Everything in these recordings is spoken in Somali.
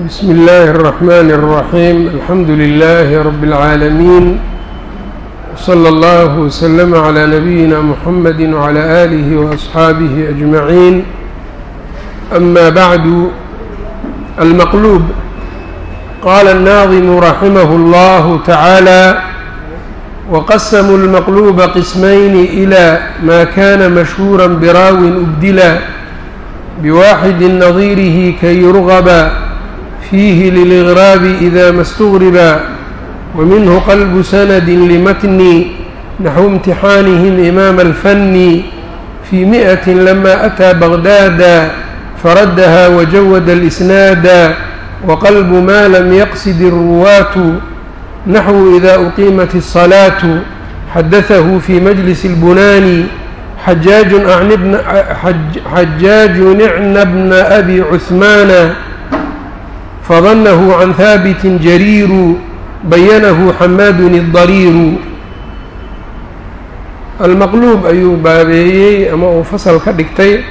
بسم الله الرحمن الرحيم الحمد لله رب العالمين وصلى الله وسلم على نبينا محمد وعلى آله وأصحابه أجمعين أما بعد المقلوب قال الناظم رحمه الله تعالى وقسموا المقلوب قسمين إلى ما كان مشهورا براو أبدلا بواحد نظيره كي يرغب fiihi liliraabi ida mastugriba waminhu qalbu sanadin limatni naxwu imtixaanihim imaama alfanni fii mi'atin lama ataa bagdaada faradaha wajawada alisnaada waqalbu maa lam yaqsid iruwaatu naxwu ida uqiimat asalaatu xadadahu fii majlisi albunaani xajaaju icna bna abi cuhmaana فظنه عن ثابت جرير بينه حماد الضرير almaqluub ayuu baabeeyey ama uu fasal ka dhigtay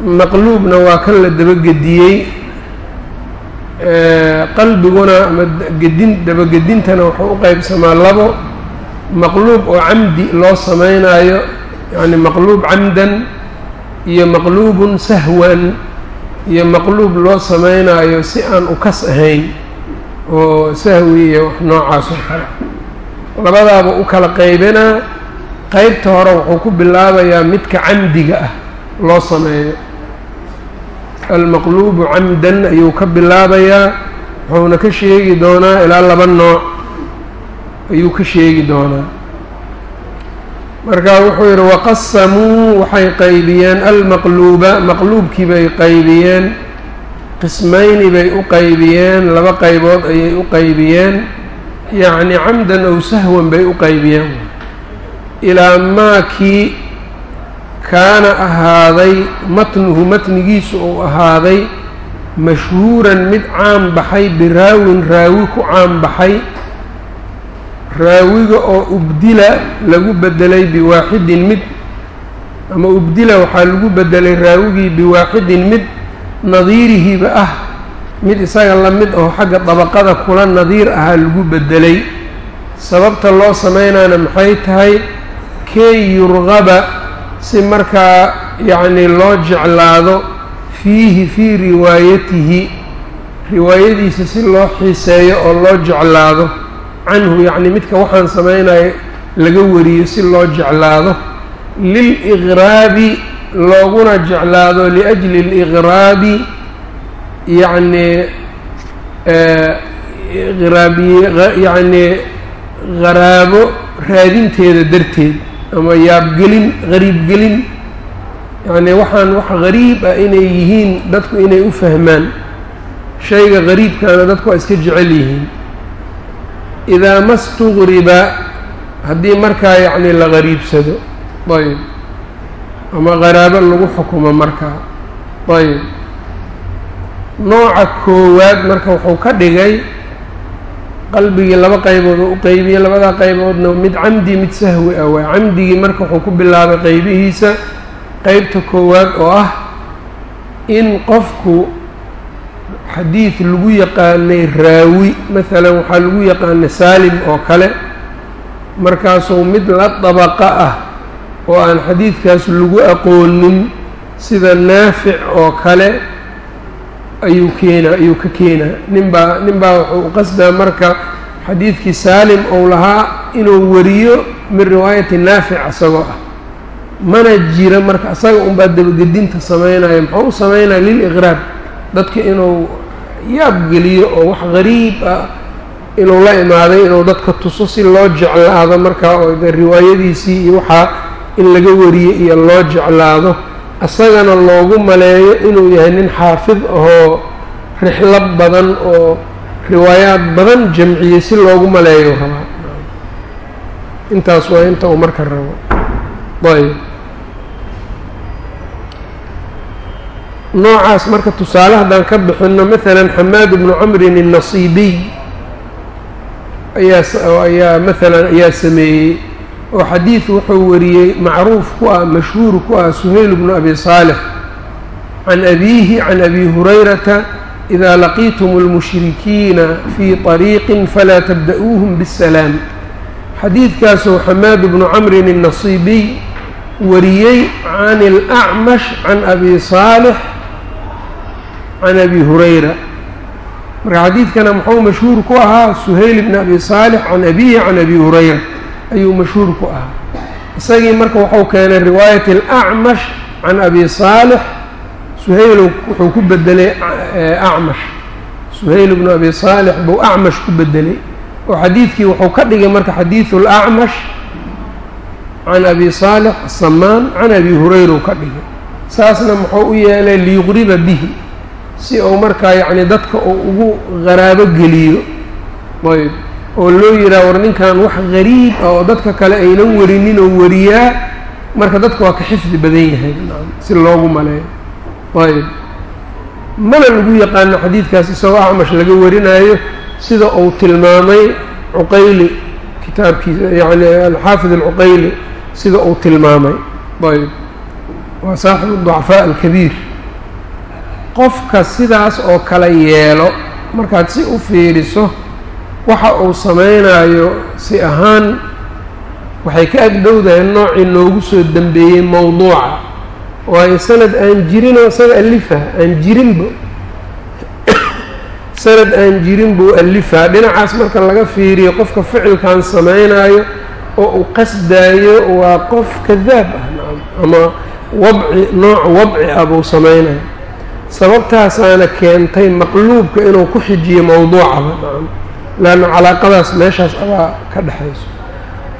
maqluubna waa kan la dabagediyey qalbiguna ama gedin dabagedintana wuxuu u qeybsamaa labo maqluub oo camdi loo sameynaayo yacni maqluub camdan iyo maqluubun sahwan iyo maqluub loo sameynaayo si aan ukas ahayn oo sahwi iyo wax noocaas oo kale labadaaba u kala qaybinaa qeybta hore wuxuu ku bilaabayaa midka camdiga ah loo sameeyo. Almaqluubu camdan ayuu ka bilaabayaa wuxuuna ka sheegi doonaa ilaa laba nooc. Ayuu ka sheegi doonaa marka wuxuu yidhi waqasamuu waxay qaybiyeen almaqluuba maqluubkii bay qaybiyeen qismayni bay u qaybiyeen laba qaybood ayay u qaybiyeen yacni camdan ow sahwan bay u qaybiyeen ilaa maakii kaana ahaaday matnuhu matnigiisu uu ahaaday mashhuuran mid caan baxay biraawin raawi ku caan baxay raawiga oo ubdila lagu bedelay biwaaxidin mid ama ubdila waxaa lagu bedelay raawigii biwaaxidin mid nadiirihiiba ah mid isaga la mid oo xagga dabaqada kula nadiir ahaa lagu bedelay. Sababta loo sameynaana maxay tahay? Key yurgaba si markaa yacnii loo jeclaado fiihi fii riwaayatihi. Riwaayadiisa si loo xiiseeyo oo loo jeclaado canhu yacni midka waxaan samaynayo laga wariyo si loo jeclaado liliqraabi looguna jeclaado liajli liqraabi yacnii iraabiy yacnii qaraabo raadinteeda darteed ama yaabgelin qariibgelin. Yacnii waxaan wax qariib ah inay yihiin dadku inay u fahmaan. Shayga qariibkaana dadku waa iska jecel yihiin idaa ma stuqriba haddii markaa yacni la qariibsado ayb ama qaraabo lagu xukumo markaa ayb nooca koowaad marka wuxuu ka dhigay qalbigii laba qaybood oo u qeybiyey labadaa qayboodna mid camdi mid sahwi ah waa camdigii marka wuxuu ku bilaabay qeybihiisa qeybta koowaad oo ah in qofku xadiid lagu yaqaanay raawi maalan waxaa lagu yaqaanay saalim oo kale markaasuu mid la dabaqa ah oo aan xadiidkaas lagu aqoonin sida naafic oo kale ayuu keenaa ayuu ka keenaa ninbaa ninbaa wuxuu qasdaa marka xadiidkii saalim ou lahaa inuu wariyo min riwaayati naafic isagoo ah. Mana jira marka isaga unbaa dabagedinta sameynaya muxuu u sameynaya liliqraab dadka inuu yaab geliyo oo wax qariib ah inuu la imaaday inuu dadka tuso si loo jeclaado markaa oo de riwaayadiisii iyo waxaa in laga wariyo iyo loo jeclaado. Isagana loogu maleeyo inuu yahay nin xaafid ahoo rixlo badan oo riwaayaad badan jamciyey si loogu maleeyo. Rabaa intaas waa inta uu marka rabo. Ayb noocaas marka tusaale haddaan ka bixino maalan xamaad bnu camrin الnasiibiy ayaa ayaa maalan ayaa sameeyey oo xadiid wuxuu wariyey macruuf ku ah mashhuur ku ah suhayl bnu abi saalix can abiihi can abi hurayrata idaa laqiitum اlmushrikiina fii طariiqin falaa tabda'uuhum bالsalaam xadiidkaasoo xamaad bnu camrin الnasiibiy wariyey can اlأcmash can abi saalix can abi hurayra marka xadiidkana muxuu mashhuur ku ahaa suhayl bn abi saalix can abihi can abi hurayra ayuu mashhuur ku ahaa isagii marka wuxuu keenay riwaayat alacmash can abi saalix suhayl wuxuu ku bedelay acmash suhayl bnu abi saalix buu acmash ku bedelay oo xadiidkii wuxuu ka dhigay marka xadiidu lacmash can abi saalix asamaan can abi hurayra uu ka dhigay saasna muxuu u yeelay liyuqriba bihi si uu markaa yacni dadka uu ugu qaraabo geliyo ayb oo loo yidhaha war ninkan wax gariib ah oo dadka kale aynan warinin oo wariyaa marka dadka waa ka xifdi badan yahay si loogu maleeyo. Ayb. Mana lagu yaqaano xadiidkaas isagoo acmash laga warinaayo sida uu tilmaamay cuqayli kitaabkiisa yacni alxaafid alcuqayli sida uu tilmaamay. Ayb. Waa saaxibu ducafaa alkabiir qofka sidaas oo kale yeelo markaad si u fiiriso waxa uu samaynayo si ahaan waxay ka agdhowdahay noocii noogu soo dembeeyey mowduuca waayo sanad aan jirinoo isaga alifa aan jirinba sanad aan jirin buu alifaa. Dhinacaas marka laga fiiriyo qofka ficilkan samaynayo oo uu qasdaayo waa qof kadaab ah ama wadci nooc wadci ah buu samaynayo sababtaasaana keentay maqluubka inuu ku xijiyo mowduucaba leanna calaaqadaas meeshaas abaa ka dhexayso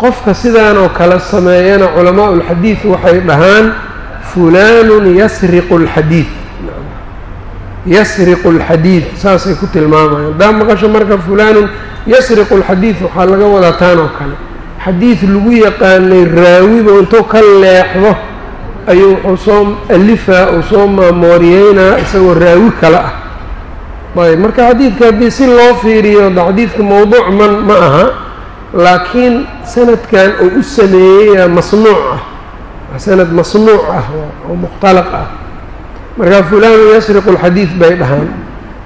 qofka sidaan oo kale sameeyana culamaa ulxadiid waxay dhahaan fulaanun yasriqu alxadiid yasriqu alxadiid saasay ku tilmaamayaan. Haddaa maqasho marka fulaanun yasriqu alxadiid waxaa laga wadaa taan oo kale. Xadiid lagu yaqaanay raawiba intuu ka leexdo ayuu wuxuu soo alifaa uu soo maamooriyeynaa isagoo raawi kale ah. Ayb marka xadiidka haddii si loo fiiriyo da xadiidka mowduuc man ma aha laakiin sanadkan uu u sameeyey masnuuc ah. Sanad masnuuc ah oo mukhtalaq ah. Markaa fulaanu yasriqu alxadiid bay dhahaan.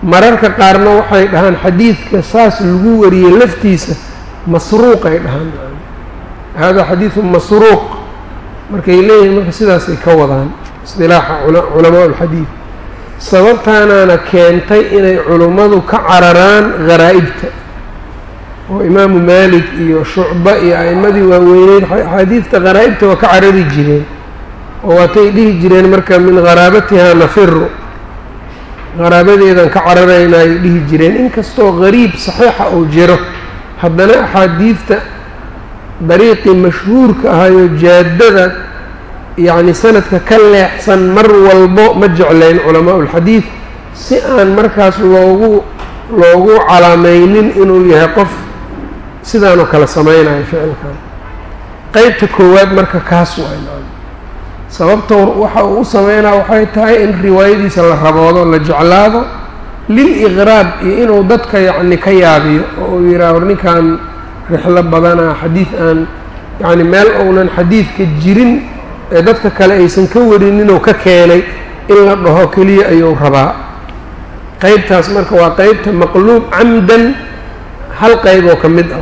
Mararka qaarna waxay dhahaan xadiidka saas lagu wariyey laftiisa masruuqay dhahaan. Hada xadiidu masruuq markay leeyihiin marka sidaasay ka wadaan isdilaaxa culamaa ulxadiid sababtaanaana keentay inay culummadu ka cararaan gharaa-ibta oo imaamu maalik iyo shucba iyo a'immadii waaweyneyd axaadiidta gharaa-ibta waa ka carari jireen. Oo waatay dhihi jireen marka min kharaabatihaa nafiru qaraabadeedan ka cararayna ay dhihi jireen. Inkastoo qariib saxiixa uu jiro haddana axaadiidta dariiqii mashhuurka ahayoo jaaddada yacni sanadka ka leexsan mar walbo ma jeclayn culamaa ulxadiid si aan markaas loogu loogu calaamaynin inuu yahay qof sidaanoo kale samaynayo ficilkan. Qeybta koowaad marka kaas waay sababta waxa uu u sameynaa waxay tahay in riwaayadiisa la raboodo la jeclaado lil iqraab iyo inuu dadka yacni ka yaabiyo oo uu yidhaah war ninkan rixlo badana xadiid aan yacni meel ounan xadiidka jirin ee dadka kale aysan ka warininoo ka keenay in la dhaho keliya ayuu rabaa. Qeybtaas marka waa qeybta maqluub camdan hal qeyb oo ka mid ah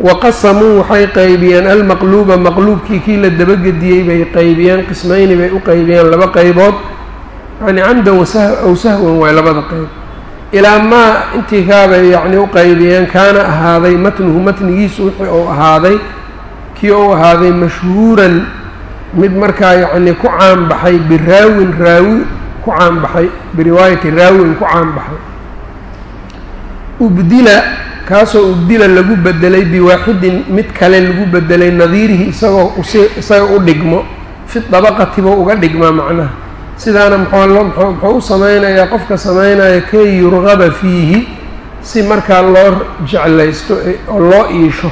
waqasamuu waxay qaybiyeen almaqluuba maqluubkii kii la dabagediyey bay qaybiyeen qismayni bay u qaybiyeen laba qaybood. Yacni camdan aw sahwan waay labada qeyb ilaa maa intii kaabay yacni u qaybiyeen kaana ahaaday matnuhu matnigiisu wixii uu ahaaday kii uu ahaaday mashhuuran mid markaa yacni ku caanbaxay biraawin raawi ku caanbaxay biriwaayati raawin ku caanbaxay ubdila kaasoo ubdila lagu bedelay biwaaxidin mid kale lagu bedelay nadiirihi isagoo usi isaga u dhigmo fi dabaqatiba uga dhigmaa macnaha sidaana muxuu u samaynayaa qofka samaynaya kay yurgaba fiihi si markaa loo jeclaysto oo loo iisho.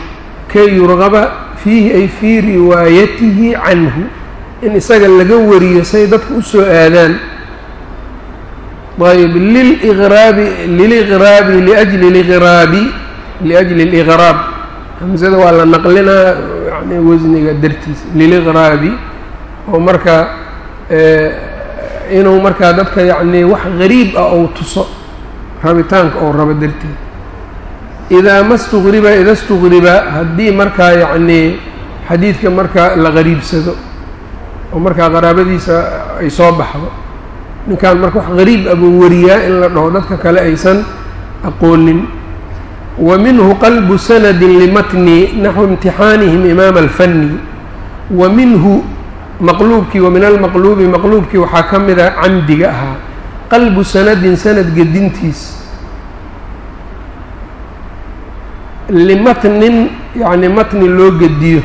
Kay yurgaba fiihi ay fii riwaayatihi canhu in isaga laga wariyo say dadka u soo aadaan. Ayb liliqraabi liliqraabi liajli liqraabi liajli liqraab hamsada waa la naqlinaa yani wasniga dartiisa liliqraabi oo marka inuu markaa dadka yacnii wax gariib ah ou tuso rabitaanka ou rabo darteed. Idaa ma stuqriba ida stuqriba haddii markaa yacnii xadiidka markaa la qariibsado oo markaa qaraabadiisa ay soo baxdo ninkan marka wax qariib ah buu wariyaa in la dhaho dadka kale aysan aqoonin. Wa minhu qalbu sanadin limatni naxwu imtixaanihim imaama alfanni. Wa minhu maqluubkii wa min almaqluubi maqluubkii waxaa ka mida camdiga ahaa. Qalbu sanadin sanad gedintiis. Limatnin yacni matni loo gediyo.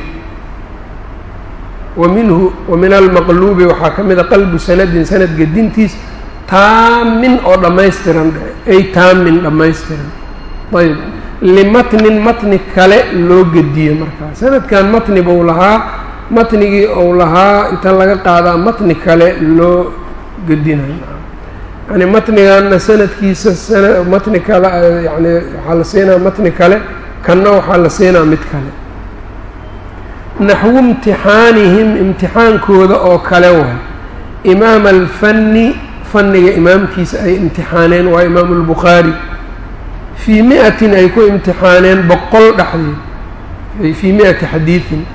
Wa minhu wa almaqluubi waxaa ka mida qalbu sanadin sanad gedintiis. Taamin oo dhammaystiran ay taamin dhammaystiran. Ayb limatnin matni kale loo gediyo markaa. Sanadkan matni buu lahaa matnigii ou lahaa inta laga qaadaa matni kale loo gedinayo yani matniganna sanadkiisa sana matni kale yani waxaa la siinaa matni kale kanna waxaa la siinaa mid kale. Naxwu imtixaanihim imtixaankooda oo kale waay imaama alfanni fanniga imaamkiisa ay imtixaaneen waa imaamu albukhaari. Fii mi-atin ay ku imtixaaneen boqol dhexdeed fii mi-ati xadiidin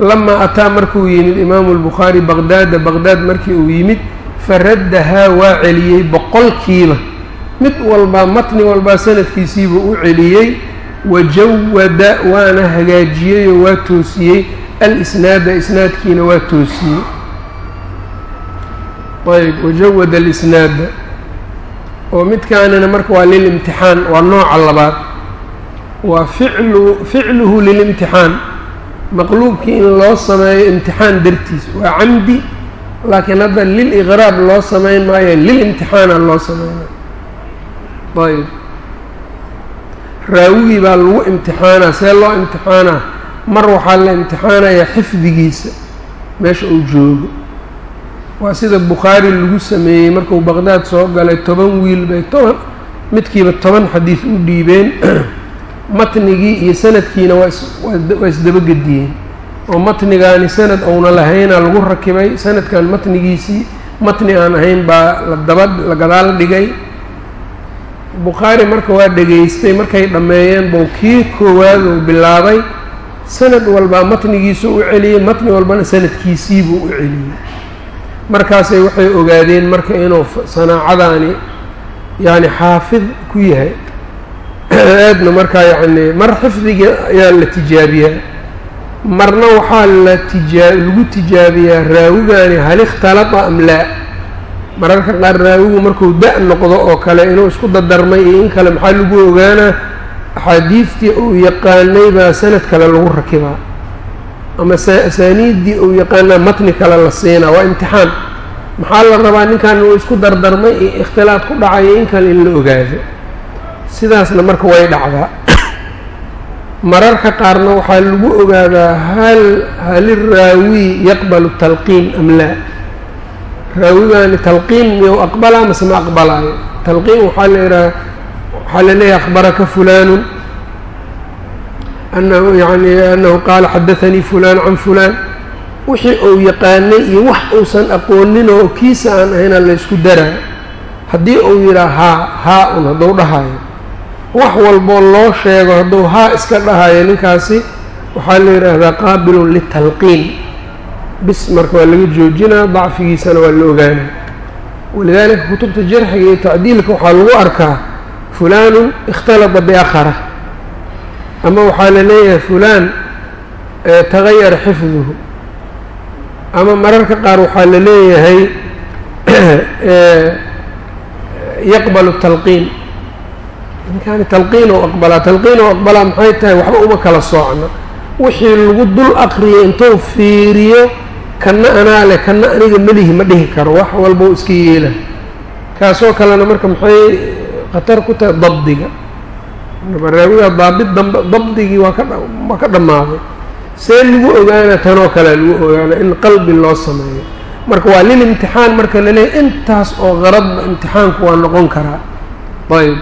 lamaa ataa markuu yimid imaamu albukhaari baqdaada baqdaad markii uu yimid faraddahaa waa celiyey boqolkiiba mid walbaa matni walbaa sanadkiisiibuu u celiyey wajawada waana hagaajiyey oo waa toosiyey alisnaada isnaadkiina waa toosiyey ayb wajawada alisnaada oo midkaanina marka waa lilimtixaan waa nooca labaad waa ficlu ficluhu lilimtixaan maqluubkii in loo sameeyo imtixaan dartiis waa camdi laakiin hadda liliqraab loo samayn maayo lilimtixaana loo sameynay ayb raawigii baa lagu imtixaanaa see loo imtixaanaa mar waxaa la imtixaanayaa xifdigiisa meesha uu joogo. Waa sida bukhaari lagu sameeyey markuu baqdaad soo galay toban wiil bay toban midkiiba toban xadiid u dhiibeen matnigii iyo sanadkiina waa isdabagediyeen. oo matnigaani sanad ouna lahaynaa lagu rakibay sanadkan matnigiisii matni aan ahayn baa la daba la gadaal dhigay. Bukhaari marka waa dhegaystay markay dhammeeyeen buu kii koowaad uu bilaabay. Sanad walbaa matnigiisu u celiyey matni walbana sanadkiisiibuu u celiyey. Markaasay waxay ogaadeen marka inuu sanaacadaani yacni xaafid ku yahay aadna markaa yacni mar xifdiga ayaa la tijaabiyaa marna waxaa la tijaa lagu tijaabiyaa raawigani hal ikhtalata am laa mararka qaar raawigu markuu da- noqdo oo kale inuu isku dadarmay iyo in kale maxaa lagu ogaanaa axaadiidtii uu yaqaanay baa sanad kale lagu rakibaa ama asaaniiddii uu yaqaanaa matni kale la siinaa waa imtixaan maxaa la rabaa ninkan uu isku dardarmay iyo ikhtilaad ku dhacayo in kale in la ogaado sidaasna marka way dhacdaa. Mararka qaarna waxaa lagu ogaadaa hal haliraawi yaqbalu talqiin am laa raawigani talqiin miyou aqbalaa mase ma aqbalaayo? Talqiin waxaa la yidhaha waxaa la leeyahay akhbaraka fulaanun. Anahu yani anahu qaala xadaanii fulaan can fulaan. Wixii uu yaqaanay iyo wax uusan aqoonin oo kiisa aan ahayna laysku daraa haddii uu yidhaha haa haa un hadduu dhahayo wax walboo loo sheego hadduu haa iska dhahayo ninkaasi waxaa la yidhaahdaa qaabilun litalqiin. Bis marka waa laga joojinaa dacfigiisana waa la ogaanaa. Walidaalika kutubta jarxiga iyo tacdiilka waxaa lagu arkaa fulaanun ikhtalata biakhara. Ama waxaa la leeyahay fulaan tagayara xifduhu. Ama mararka qaar waxaa la leeyahay yaqbalu talqiin ninkaani talqiin ou aqbalaa. Talqiin ou aqbalaa maxay tahay? Waxba uma kala soocno. Wixii lagu dul aqriyay intuu fiiriyo kanna anaa leh kanna aniga melihi ma dhihi karo. Wax walba u iska yeela kaasoo kalena marka maxay khatar ku tahay dabdiga. Baraawiga daabid dambe dabdigii waa ka waa ka dhammaaday. See lagu ogaana tanoo kale lagu ogaana in qalbi loo sameeyo. Marka waa lil imtixaan marka la leeyahy intaas oo qaradba imtixaanku waa noqon karaa. Ayb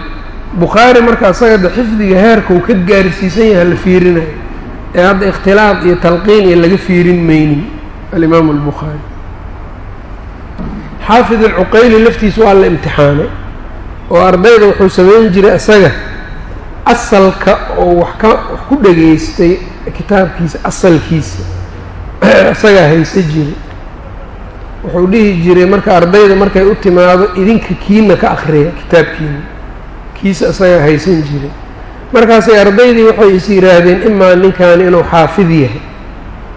bukhaari marka asaga de xifdiga heerka uu ka gaarsiisan yahay la fiirinayo. Ee hadda ikhtilaaf iyo talqiin iyo laga fiirin maynin alimaamu albukhaari. Xaafid alcuqayli laftiisa waa la imtixaanay oo ardayda wuxuu samayn jiray isaga asalka oo wax ka wax ku dhageystay kitaabkiisa asalkiisa. Isagaa haysa jiray. Wuxuu dhihi jiray marka ardayda markay u timaado idinka kiina ka akriya kitaabkiina kiisa isagaa haysan jiray. Markaasay ardaydii waxay is yidhaahdeen imaa ninkan inuu xaafid yahay.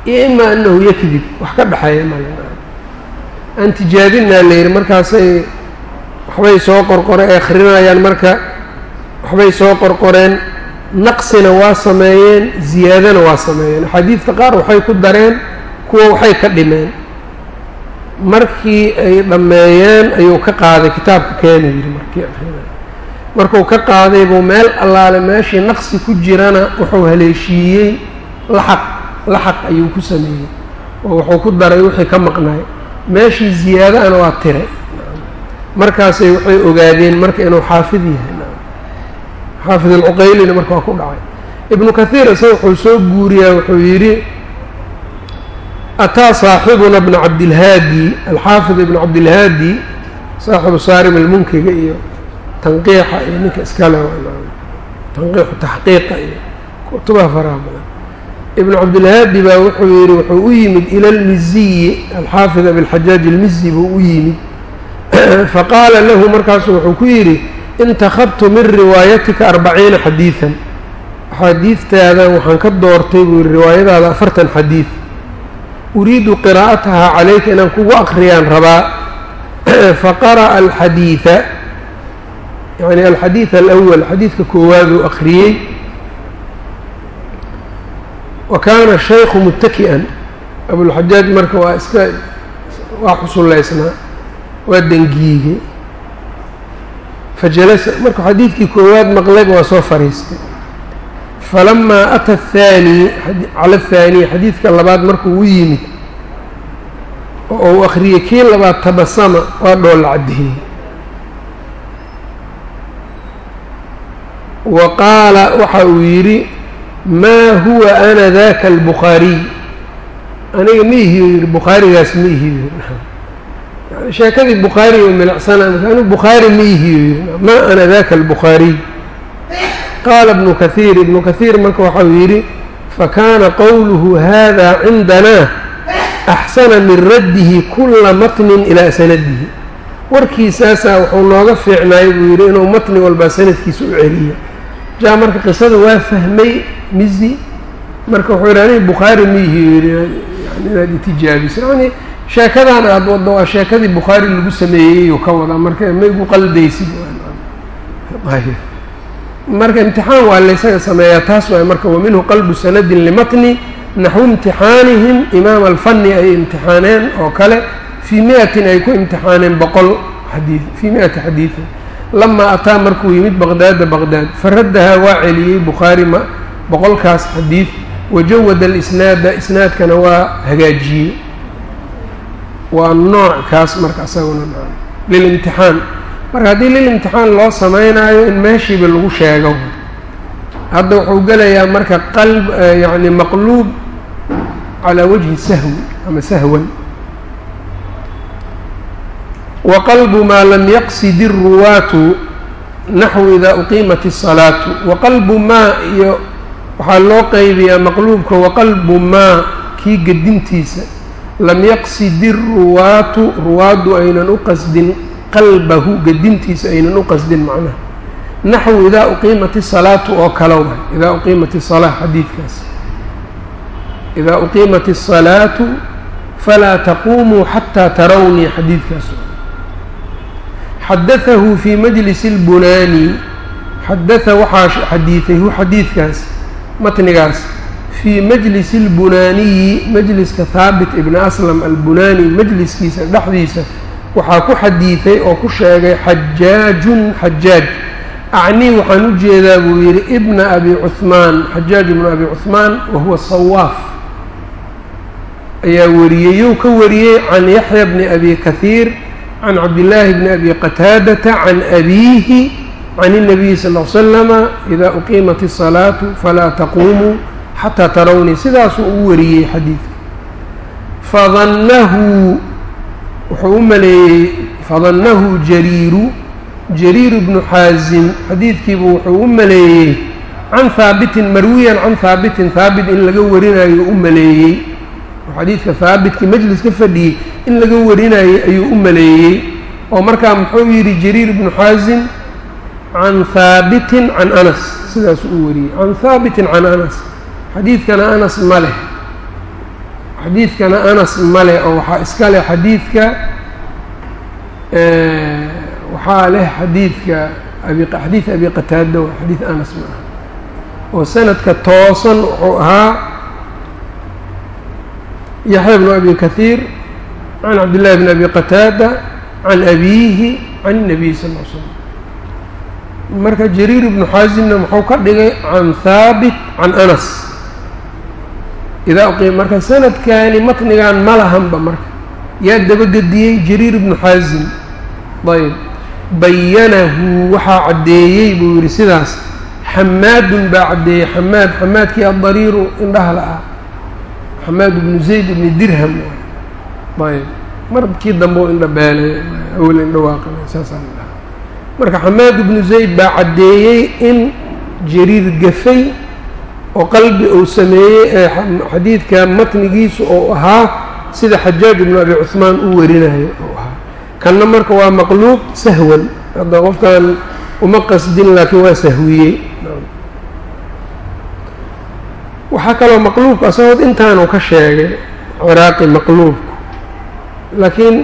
Iyo imaa anahu yakdib wax ka dhexeeya mal aan tijaabinaa la yidhi markaasay waxbay soo qorqore ay akhrinayaan marka waxbay soo qorqoreen naqsina waa sameeyeen ziyaadana waa sameeyeen. Axaadiidta qaar waxay ku dareen kuwa waxay ka dhimeen. Markii ay dhammeeyeen ayuu ka qaaday kitaabka keena yidhi markii akrinay markuu ka qaaday buu meel allaale meeshii naqsi ku jirana wuxuu haleeshiiyey laxaq. Laxaq ayuu ku sameeyey. Oo wuxuu ku daray wixii ka maqnaay meeshii ziyaadaana waa tiray markaasay waxay ogaadeen marka inuu xaafid yahay. Xaafid alcuqaylina marka waa ku dhacay. Ibnu kathiir isaga wuxuu soo guuriyaa wuxuu yidhi ataa saaxibuna bna cabdilhaadi alxaafid ibnu cabdilhaadi saaxibu saarim almunkiga iyo tanqiixa iyo ninka iskale tanqiixu taxqiiqa iyo kutubaha faraha badan. Ibnu cabdilhaadi baa wuxuu yidhi wuxuu u yimid ila almiziyi alxaafid abilxajaaj almizi buu u yimid. Faqaala lahu markaasu wuxuu ku yidhi intakhabtu min riwaayatika arbaciina xadiidan axaadiidtaada waxaan ka doortay buu yidhi riwaayadaada afartan xadiid uriidu qiraa'atahaa calayka inaan kugu akriyaan rabaa. Faqara'a alxadiida yacni alxadiid alawal xadiidka koowaaduu akhriyey wa kaana shaykhu muttaki'an. Abulxajaaj marka waa iska waa xusullaysnaa waa dangiigay. Fajalasa markuu xadiidkii koowaad maqlayba waa soo fariistay. Falamaa ata athaani cala athaaniy xadiidka labaad markuu u yimid oo uu akhriyey kii labaad tabasama waa dhoolla caddeeyey wa qaala waxa uu yidhi maa huwa ana daka albukhaariy aniga ma ihiyo yidhi bukhaarigaas ma ihiyo sheekadii bukhaari oo milicsana anigu bukhaari ma maa ana daka albukhaariy qaala ibnu kahiir ibnu kahiir marka waxau yidhi fakana qowluhu hada cindanaa axsana min raddihi kula matnin ilaa sanadihi. Warkiisaasaa wuxuu nooga fiicnaayay buu yidhi inuu matni walbaa sanadkiisa u celiyo jaa marka qisada waa fahmay mizi. Marka wuxuu yidhi aniga bukhaari miihi yidhi inaad itijaabiso yani sheekadan aada waddo waa sheekadii bukhaari lagu sameeyey oo ka wadaa. Marka ma igu qaldaysid. Marka imtixaan waa laysaga sameeyaa taas waay. Marka wa minhu qalbu sanadin limatni naxwu imtixaanihim imaam alfani ay imtixaaneen oo kale fii mi-atin ay ku imtixaaneen boqol xadiid fii mi-ati xadiidin lamaa ataa markuu yimid baqdaada baqdaad faraddahaa waa celiyey bukhaari ma boqolkaas xadiid wajawada alisnaada isnaadkana waa hagaajiyey waa nooc kaas marka isaguna lilimtixaan marka haddii lilimtixaan loo sameynaayo in meeshiiba lagu sheego hadda wuxuu gelayaa marka qalb yacni maqluub calaa wajhi sahwi ama sahwan waqalbu maa lam yaqsidi iruwaatu naxwu idaa uqiimat isalaatu waqalbu maa iyo waxaa loo qeybiyaa maqluubka waqalbu maa kii gedintiisa. Lam yaqsidi ruwaatu ruwaaddu aynan u qasdin qalbahu gedintiisa aynan u qasdin macnaha. Naxwu idaa uqiimat isalaatu oo kalow ah idaa uqiimat isalaa xadiidkaas. Idaa uqiimat asalaatu falaa taquumuu xataa tarawnii xadiidkaas xadaahu fii majlisi اlbunaani xadaa waxaa xadiidayhu xadiikaas matnigaas fii majlisi اlbunaaniyi majliska haabit ibni aslam albunaani majliskiisa dhexdiisa waxaa ku xadiiday oo ku sheegay xajaajun xajaaj acnii waxaan u jeedaa buu yidhi ibna abi cumaan xajaaj ibnu abi cumaan wahuwa sawaaf. Ayaa wariyey you ka wariyey can yaxya bni abi kahiir can cabdillaahi bni abi qataadata can abiihi can الnabiyi sal ll slama idaa uqiimat الsalaatu falaa taquumuu xataa tarawnii sidaasuu u wariyey xadiidka fadannahu wuxuu u maleeyey fadannahu jariiru jariir bnu xaasim xadiidkiibu wuxuu u maleeyey can haabitin marwiyan can haabitin haabit in laga warinayo u maleeyey oo xadiidka haabitkii majlis ka fadhiyey in laga warinayay ayuu u maleeyey oo markaa muxuu yidhi jariir ibnu xaasim can haabitin can anas. Sidaasuu u wariyey. Can haabitin can anas. Xadiidkana anas ma leh. Xadiidkana anas ma leh oo waxaa iska leh xadiidka waxaa leh xadiidka xadiid abi qataada xadiid anas ma ah oo sanadka toosan wuxuu ahaa yaxya bnu abi kahiir can cabdillahi bni abi qataada can abiihi can الnabiy sal l slam marka jariir ibnu xaasimna muxuu ka dhigay can haabit can anas. Idaa uqim marka sanadkani matnigan ma lahanba marka. Yaa dabagediyey jariir ibnu xaasim ayb bayanahu waxaa caddeeyey buu yidhi sidaas xamaadun baa caddeeyey xamaad xamaadkii addariiru indhaha la ah xamaad ibnu zayd ibni dirham. Ayb markii dambe u indha beelay awel indhawaaqana saasaan dhaha marka xamaad ibnu zayd baa caddeeyey in jariir gafay oo qalbi uu sameeyey ee xadiidka matnigiisu oo ahaa sida xajaaj ibnu abi cuhmaan u warinayo oo ahaa. Kanna marka waa maqluub sahwan. Hadda qofkan uma qasdin laakiin waa sahwiyey waxaa kaloo maqluubka asagood intaanu ka sheegay ciraaqi maqluubku. Laakiin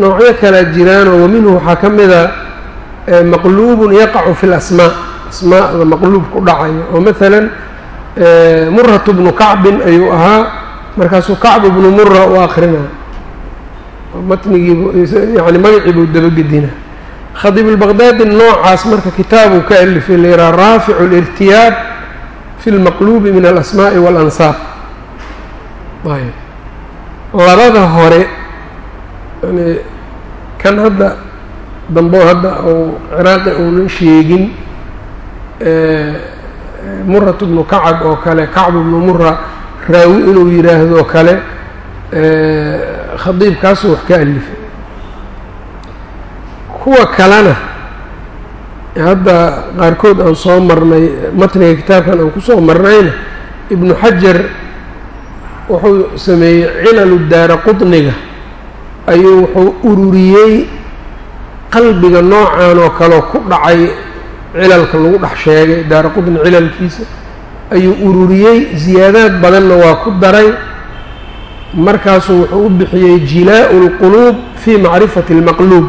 noocyo kalea jiraanoo waminhu waxaa ka mida maqluubun yaqacu fi lasmaa asmaa'da maqluub ku dhacayo oo maalan muratu bnu kacbin ayuu ahaa markaasuu kacbu bnu mura u akrinaa matnigiibu yani magacii buu dabagedina khadiib albaqdaadi noocaas marka kitaabuu ka alifay layihaha raaficu lirtiyaab fi lmaqluubi min alasmaa'i waalansaab ayb labada hore yani kan hadda dambo hadda uu ciraaqi uunan sheegin murat bnu kacab oo kale kacbu bnu mura raawi inuu yidhaahdo kale khadiibkaasuu wax ka alifay kuwa kalena hadda qaarkood aan soo marnay matniga kitaabkan aan ku soo marnayna ibnu xajar wuxuu sameeyey cilalu daara qudniga ayuu wuxuu ururiyey qalbiga noocan oo kaleo ku dhacay cilalka lagu dhex sheegay daara qudni cilalkiisa. Ayuu ururiyey ziyaadaad badanna waa ku daray. Markaasuu wuxuu u bixiyey jilaa'u اlquluub fii macrifati اlmaqluub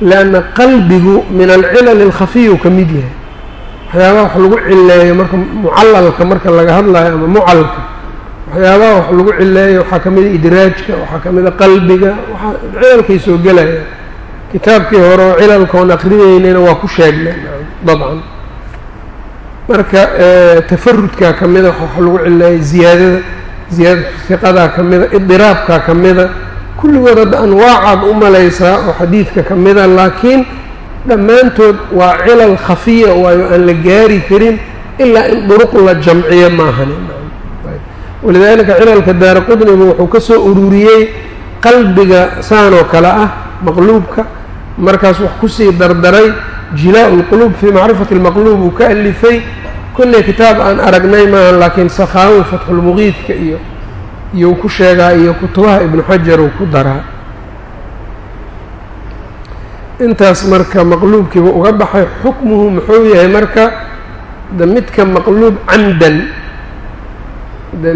lianna qalbigu min alcilal اlkhafiyu ka mid yahay waxyaabaha wax lagu cileeyo marka mucalalka marka laga hadlayo ama mucalka waxyaabaha wax lagu cileeyo waxaa ka mida idraajka waxaa ka mida qalbiga waxaa cilalkay soo gelaya kitaabkii hore oo cilalkoon akrinaynayna waa ku sheegnay dabcan marka tafarudkaa ka mida wax lagu cileeya ziyaadada ziyaadada fiqadaa ka mida idiraabkaa ka mida kulligood anwaacaad u malaysaa oo xadiidka ka mida laakiin dhammaantood waa cilal khafiya waayo aan la gaari karin ilaa in duruq la jamciyo maahani walidaalika cilalka daara qudnigu wuxuu ka soo ururiyey qalbiga saan oo kale ah maqluubka markaas wax ku sii dardaray jilaa-u fii macrifati lmaqluub uu ka alifay kolley kitaab aan aragnay maaha laakiin sakhaawi fatxulmuqiidka iyo iyou ku sheegaa iyo kutubaha ibnu xajar uu ku daraa. Intaas marka maqluubkiiba uga baxay xukmuhu muxuu yahay marka de midka maqluub camdan de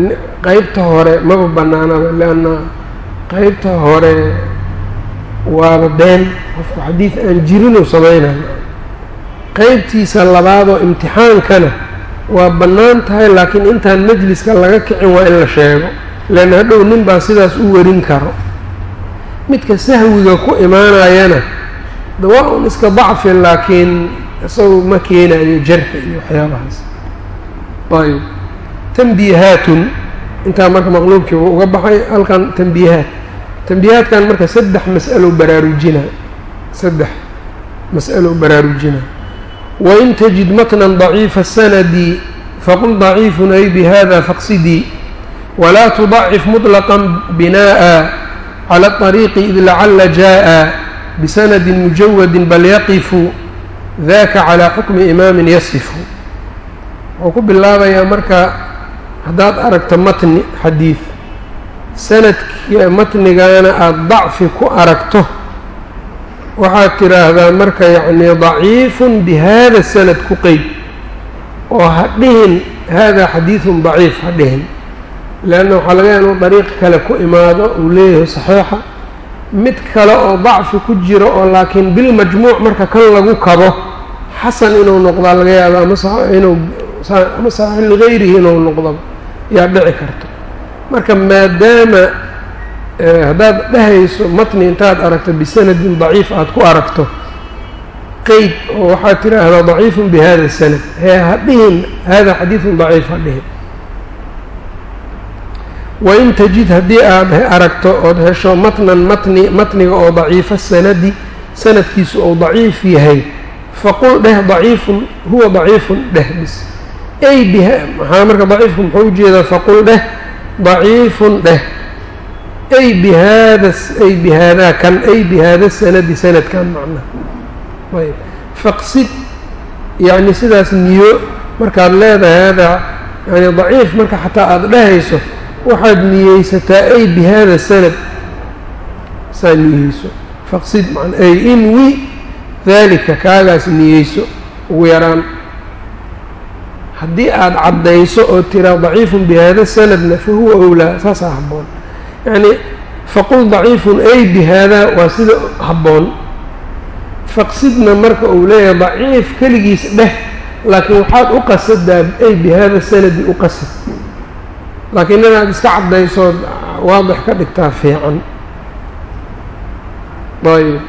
qeybta hore maba bannaanaba leanna qeybta hore waaba been qofku xadiid aan jirinuu samaynayo. Qeybtiisa labaadoo imtixaankana waa bannaan tahay laakiin intaan majliska laga kicin waa in la sheego leanna hadhow nin baa sidaas u warin karo. Midka sahwiga ku imaanayana de un iska dacfi laakiin isagu ma keenayo jarka iyo waxyaabahaas. Ayb tanbiihaatun intaa marka maqluubkiiba uga baxay halkan tanbiihaat. Tanbiihaadkan marka saddex mas'alo baraarujina saddex mas'alo baraarujina. Wain tajid matnan daciifa sanadi faqul daciifun ay bihada faqsidii walaa tudacif muطlaqan bina'a cala aطariiqi id lacalla jaa'a bisanadin mujawadin bal yaqifu daka calaa xukmi imaamin yasifu wuxuu ku bilaabayaa marka haddaad aragto matni xadiid sanadki matnigaana aada dacfi ku aragto waxaad tidhaahdaa marka yacnii daciifun bi haada sanad ku qeyd oo ha dhihin haadaa xadiidun daciif ha dhihin leanna waxaa laga yaha inuu dariiq kale ku imaado uu leeyahay saxiixa mid kale oo dacfi ku jiro oo laakiin bilmajmuuc marka kan lagu kabo xasan inuu noqdaa laga yaaba ama inuu ama saxiix ligayrihi inuu noqdo yaa dhici karto marka maadaama haddaad dhehayso matni intaad aragto bisanadin daciif aada ku aragto qeyd oo waxaad tidhaahdaa daciifun bihada sanad hee ha dhihin hada xadiidun daciif ha dhihin wain tajid haddii aad aragto ood hesho matnan matni matniga oo daciifo sanadi sanadkiisu ou daciif yahay faqul dheh daciifun huwa daciifun dheh bis ay biha maxaa marka daciifku muxuu u jeedaa faqul dheh daciifun dheh ay bihaada ay bihaadaa kan ay bihaada sanadi sanadkan macnaha ayb faqsid yacni sidaas niyo markaad leedahay hada yani daciif marka xataa aada dhehayso waxaad niyeysataa ay bihada sanad saa niyeyso. Faqsid ay inwi daalika kaagaas niyeyso ugu yaraan. Haddii aada caddayso oo tiraa daciifun bihada sanadna fa huwa owlaa saasaa habboon. Yacni faqul daciifun ay bihaadaa waa sida habboon. Faqsidna marka uu leeyahay daciif keligiis dheh laakiin waxaad u qasadaa ay bihada sanadi u qasad laakiin inaad iska caddaysood waadix ka dhigtaa fiican. Ayb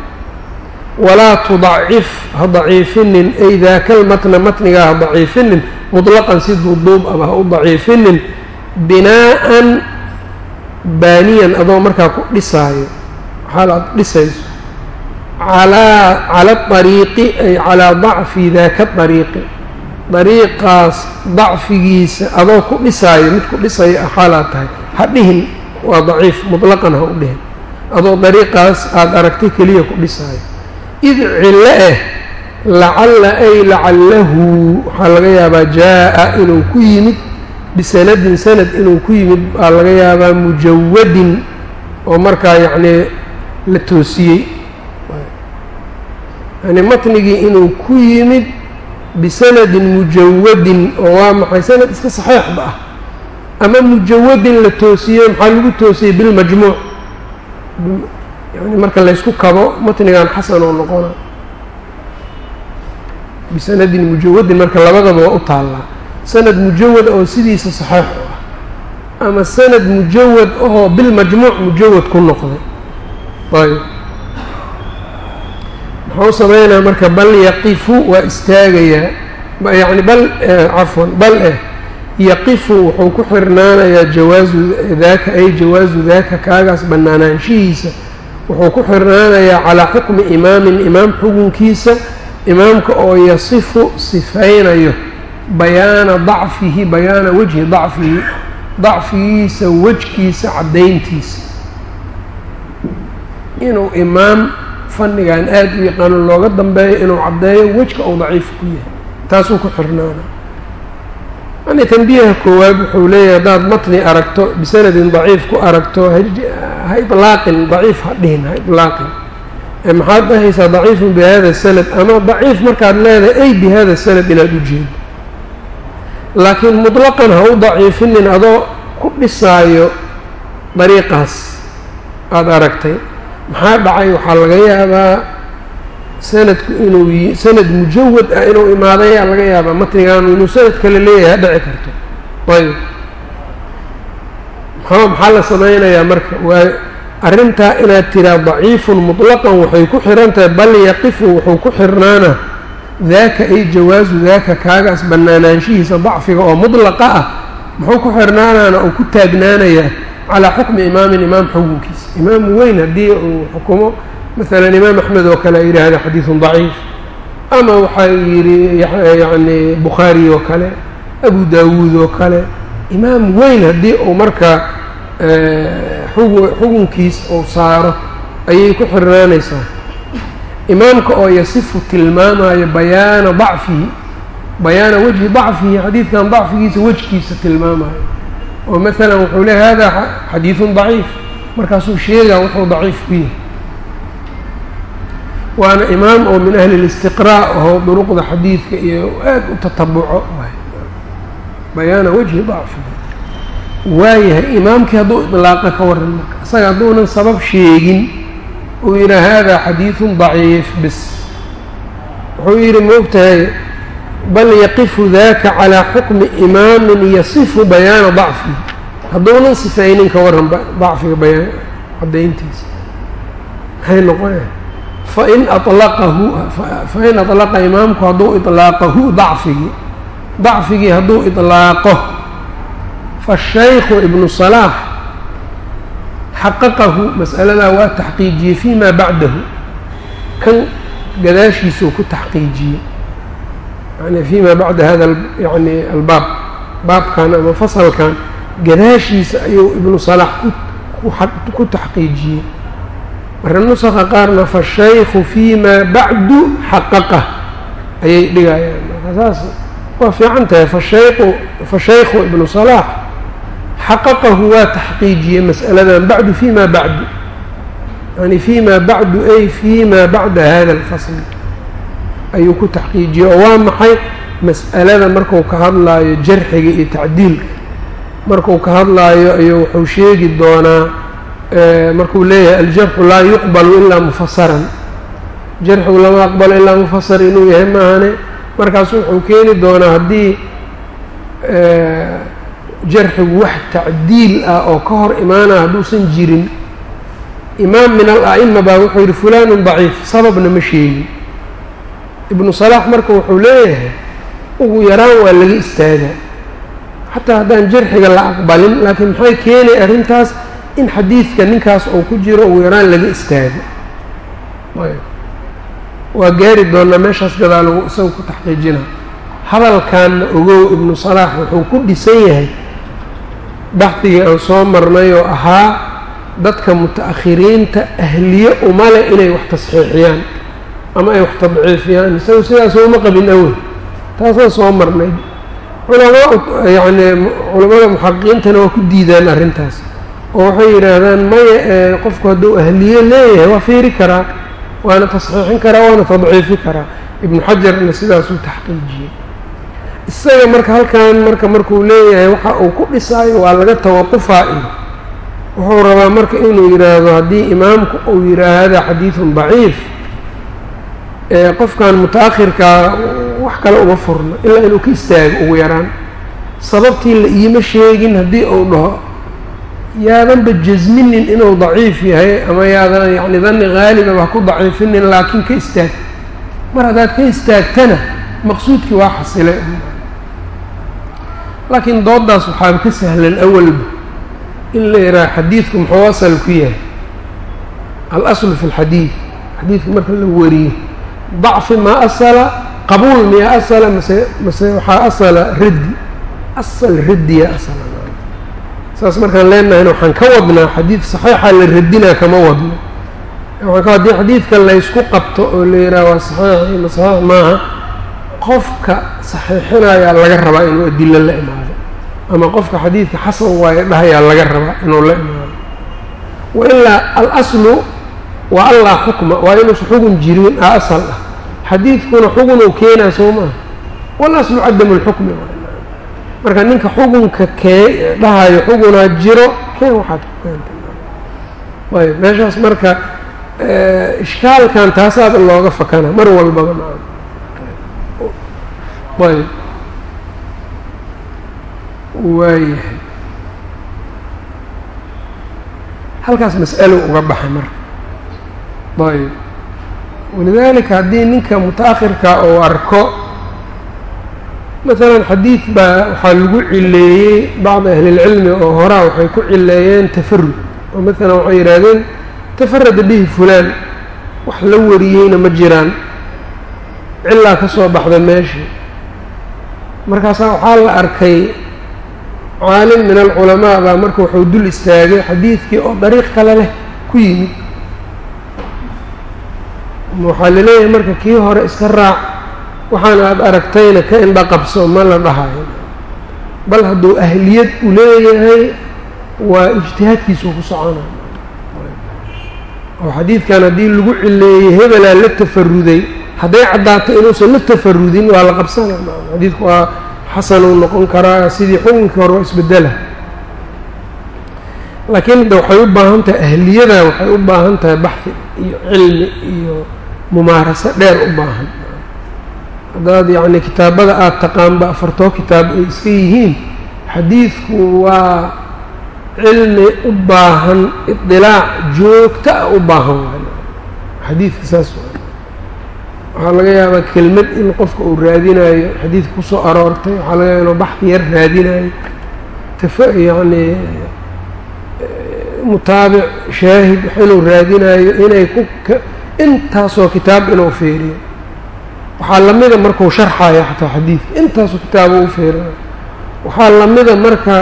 walaa tudacif ha daciifinin. Ay daakal matna matnigaa ha daciifinin. Mutlaqan si duuduub aba ha u daciifinin. Binaa'an baaniyan adoo markaa ku dhisaayo. Xaal aad dhisayso. Calaa cala ariiqi ay calaa dacfi daaka ariiqi dariiqaas dacfigiisa adoo ku dhisaayo mid ku dhisaya xaalaad tahay ha dhihin waa daciif mutlaqan ha u dhihin. Adoo dariiqaas aada aragtay keliya ku dhisaayo. Id cillo ah lacalla ay lacallahu waxaa laga yaabaa jaa-a inuu ku yimid bisanadin sanad inuu ku yimid baa laga yaabaa mujawadin oo markaa yacnii la toosiyey. Yani matnigii inuu ku yimid bisanadin mujawadin oo waa maxay? Sanad iska saxiixba ah. Ama mujawadin la toosiyey maxaa lagu toosiyey bilmajmuuc yani marka laysku kabo matnigan xasan oo noqona. Bisanadin mujawadin marka labadaba waa u taallaa. Sanad mujawad oo sidiisa saxiix u ah. Ama sanad mujawad ahoo bilmajmuuc mujawad ku noqday. Ayb muxuu sameynaa marka bal yaqifu waa istaagayaa yacni bal cafwan bal eh yaqifu wuxuu ku xirnaanayaa jawaazu daaka ay jawaazu daaka kaagaas bannaanaanshihiisa. Wuxuu ku xirnaanayaa calaa xukmi imaamin imaam xukunkiisa imaamka oo yasifu sifaynayo bayaana dacfihi bayaana wejhi dacfihi dacfigiisa wejkiisa caddayntiisa. Inuu imaam fannigan aada u yaqaano looga dambeeyo inuu caddeeyo wejka uu daciif ku yahay. Taasuu ku xirnaana yani tanbiyaha koowaad wuxuu leeyahay haddaad matni aragto bisanadin daciif ku aragto ha idlaaqin daciif ha dhihin ha idlaaqin maxaad dhahaysaa daciifun bi hada sanad ama daciif markaad leedahay ay bi hada sanad inaad u jeedo. Laakiin mutlaqan ha u daciifinin adoo ku dhisaayo dariiqaas aada aragtay maxaa dhacay? Waxaa laga yaabaa sanadku inuu sanad mujawad ah inuu imaadayaa laga yaabaa. Matnigaanu inuu sanad kale leeyahay ha dhici karto. Ayb maxaa maxaa la sameynayaa marka? Waa arrintaa inaad tiraa daciifun mutlaqan waxay ku xiran tahay bal yaqifu wuxuu ku xirnaana daaka ay jawaasu daaka kaagaas bannaanaanshihiisa dacfiga oo mudlaqa ah muxuu ku xirnaanaana uu ku taagnaanayaa calaa xukmi imaamin imaam xukunkiisa imaam weyn haddii uu xukumo masalan imaam axmed oo kale yidhaahda xadiidun daciif ama waxaa yidhi yacni bukhaari oo kale abu daawuud oo kale imaam weyn haddii uu marka ugu xugunkiis uu saaro ayay ku xirnaanaysaa imaamka oo yasifu tilmaamayo bayaana dacfihi bayaana wajhi dacfihi xadiidkan dacfigiisa wejkiisa tilmaamayo oo maalan wuxuu leey hada xadiidun daciif. Markaasuu sheegaa wuxuu daciif ku yahay waana imaam oo min ahli listiqraa oo duruqda xadiidka iyo aad u tatabuco bayaana wajhi dacfihi waayahay imaamkii hadduu idlaaqa ka waran marka isaga hadduunan sabab sheegin uu yidhaha hada xadiidun daciif bis. Wuxuu yidhi maogtahay bal yaqifu daaka calaa xukmi imaamin yasifu bayaana dacfihi hadduunan sifaynin ka waran dacfiga bayaan cadayntiisa maxay noqonaya fain alaqahu fain alaqa imaamku hadduu ilaaqahu dacfigii dacfigii hadduu ilaaqo fashaykhu ibnu salaax xaqaqahu mas'aladaa waa taxqiijiyey fii maa bacdahu. Kan gadaashiisuu ku taxqiijiyey yani fi ma bacda hada yani albaab baabkan ama fasalkan gadaashiisa ayuu ibnu salax ku taxqiijiyey marka nusaqa qaarna fashaykhu fima bacdu xaqaqa ayay dhigayaan marka saas waa fiican tahay fashaykhu fashaykhu ibnu salax xaqaqahu waa taxqiijiyey mas'aladan bacdu fi ma bacdu yani fi ma bacdu ay fi ma bacda hada alfasl ayuu ku taxqiijiyey oo waa maxay mas'alada marku ka hadlaayo jarxiga iyo tacdiilka marku ka hadlaayo ayuu wuxuu sheegi doonaa markuu leeyahay aljarxu laa yuqbalu ilaa mufasaran. Jarxigu lama aqbalo ilaa mufasar inuu yahay maahane? Markaasu wuxuu keeni doonaa haddii jarxigu wax tacdiil ah oo ka hor imaanaya hadduusan jirin imaam min al-a'ima baa wuxuu yidhi fulanun daciif sababna ma sheegin ibnu salaax marka wuxuu leeyahay ugu yaraan waa laga istaagaa xataa haddaan jarxiga la aqbalin laakiin maxay keenay arrintaas in xadiidka ninkaas uu ku jiro ugu yaraan laga istaago waa gaari doonaa meeshaas gadaa lagu isaga ku taxqiijina. Hadalkanna ogow ibnu salaax wuxuu ku dhisan yahay baxdigii aan soo marnay oo ahaa dadka muta-akhiriinta ahliye umale inay wax tasxiixiyaan ama ay wax tadciifiyaan isagu sidaas uma qabin awel taasaan soo marnay culamaa yacni culamada muxaqiqiintana waa ku diidaan arrintaas. Oo waxay yidhaahdaan maya ee qofku hadduu ahliye leeyahay waa fiiri karaa waana tasxiixin karaa waana tadciifi karaa. Ibnu xajarna sidaasuu taxqiijiyey. Isaga marka halkan marka markuu leeyahay waxa uu ku dhisaayo waa laga tawaqufaa iyo wuxuu rabaa marka inuu yidhaahdo haddii imaamku uu yidhaah hada xadiidun daciif qofkan muta-akhirkaa wax kale uma furno ilaa inuu ka istaago ugu yaraan. Sababtii la iima sheegin haddii uu dhaho yaadanba jasminin inuu daciif yahay ama yaadan yacni danni haalibaba ha ku daciifinin laakiin ka istaag. Mar haddaad ka istaagtana maqsuudkii waa xasilay laakiin dooddaas waxaaba ka sahlan awalba in la yidhaaha xadiidku muxuu asal ku yahay. Al-aslu fi lxadiid xadiidka marka la wariyo dacfi maa asala qabuul miyaa asala mase mase waxaa asala raddi asal raddiya asala saas markaan leenahayna waxaan ka wadnaa xadiid saxiixa la radinaa kama wadno haddii xadiidka laysku qabto oo la yidhaha waa saxiix ima saxiix maaha qofka saxiixinayaa laga rabaa inuu adilo la imaado ama qofka xadiidka xasan waayo dhahayaa laga rabaa inuu la imaado wa ilaa al-aslu waa allaa xukma waa inuusa xugun jirin a asal ah. Xadiidkuna xugunuu keenaa soo maaha walaslu cadamu lxukmi marka ninka xugunka kee dhahayo xugunaa jiro keen waxaad ku keentay? Ayb meeshaas marka ishkaalkan taasaaba looga fakana mar walbaba maa ayb waayahay. Halkaas mas'alo uga baxay marka ayb. Walidaalika haddii ninka muta-akhirka uu arko masalan xadiid baa waxaa lagu cileeyey bacdi ahlilcilmi oo horaa waxay ku cileeyeen tafarud oo masalan waxay yidhaahdeen tafarada bihi fulaan wax la wariyeyna ma jiraan. Cilaa ka soo baxda meeshii. Markaasaa waxaa la arkay caalim min alculamaa baa marka wuxuu dul istaagay xadiidkii oo dariiq kale leh ku yimid waxaa la leeyahay marka kii hore iska raac waxaan aada aragtayna ka indha qabso ma la dhahayo. Bal hadduu ahliyad u leeyahay waa ijtihaadkiisuu ku soconay. Oo xadiidkan haddii lagu cileeyey hebelaa la tafaruday hadday caddaato inuusan la tafarudin waa la qabsana xadiidku waa xasanuu noqon karaa sidii xukunkii hore waa isbedela laakiin de waxay u baahan tahay ahliyada waxay u baahan tahay baxhi iyo cilmi iyo mumaaraso dheer u baahan. Haddaad yacni kitaabada aada taqaanba afartoo kitaab ay iska yihiin xadiidku waa cilmi u baahan idilaac joogta a u baahan xadiidka saas waxaa laga yaabaa kelmad in qofka uu raadinayo xadiidka ku soo aroortay waxaa laga yaaba inuu baxdi yar raadinayo tafa yacni mutaabic shaahid inuu raadinayo inay ku intaasoo kitaab inuu fiiriyo. Waxaa lamida markuu sharxayo xataa xadiidka. Intaasoo kitaab uu fiirinayo waxaa lamida marka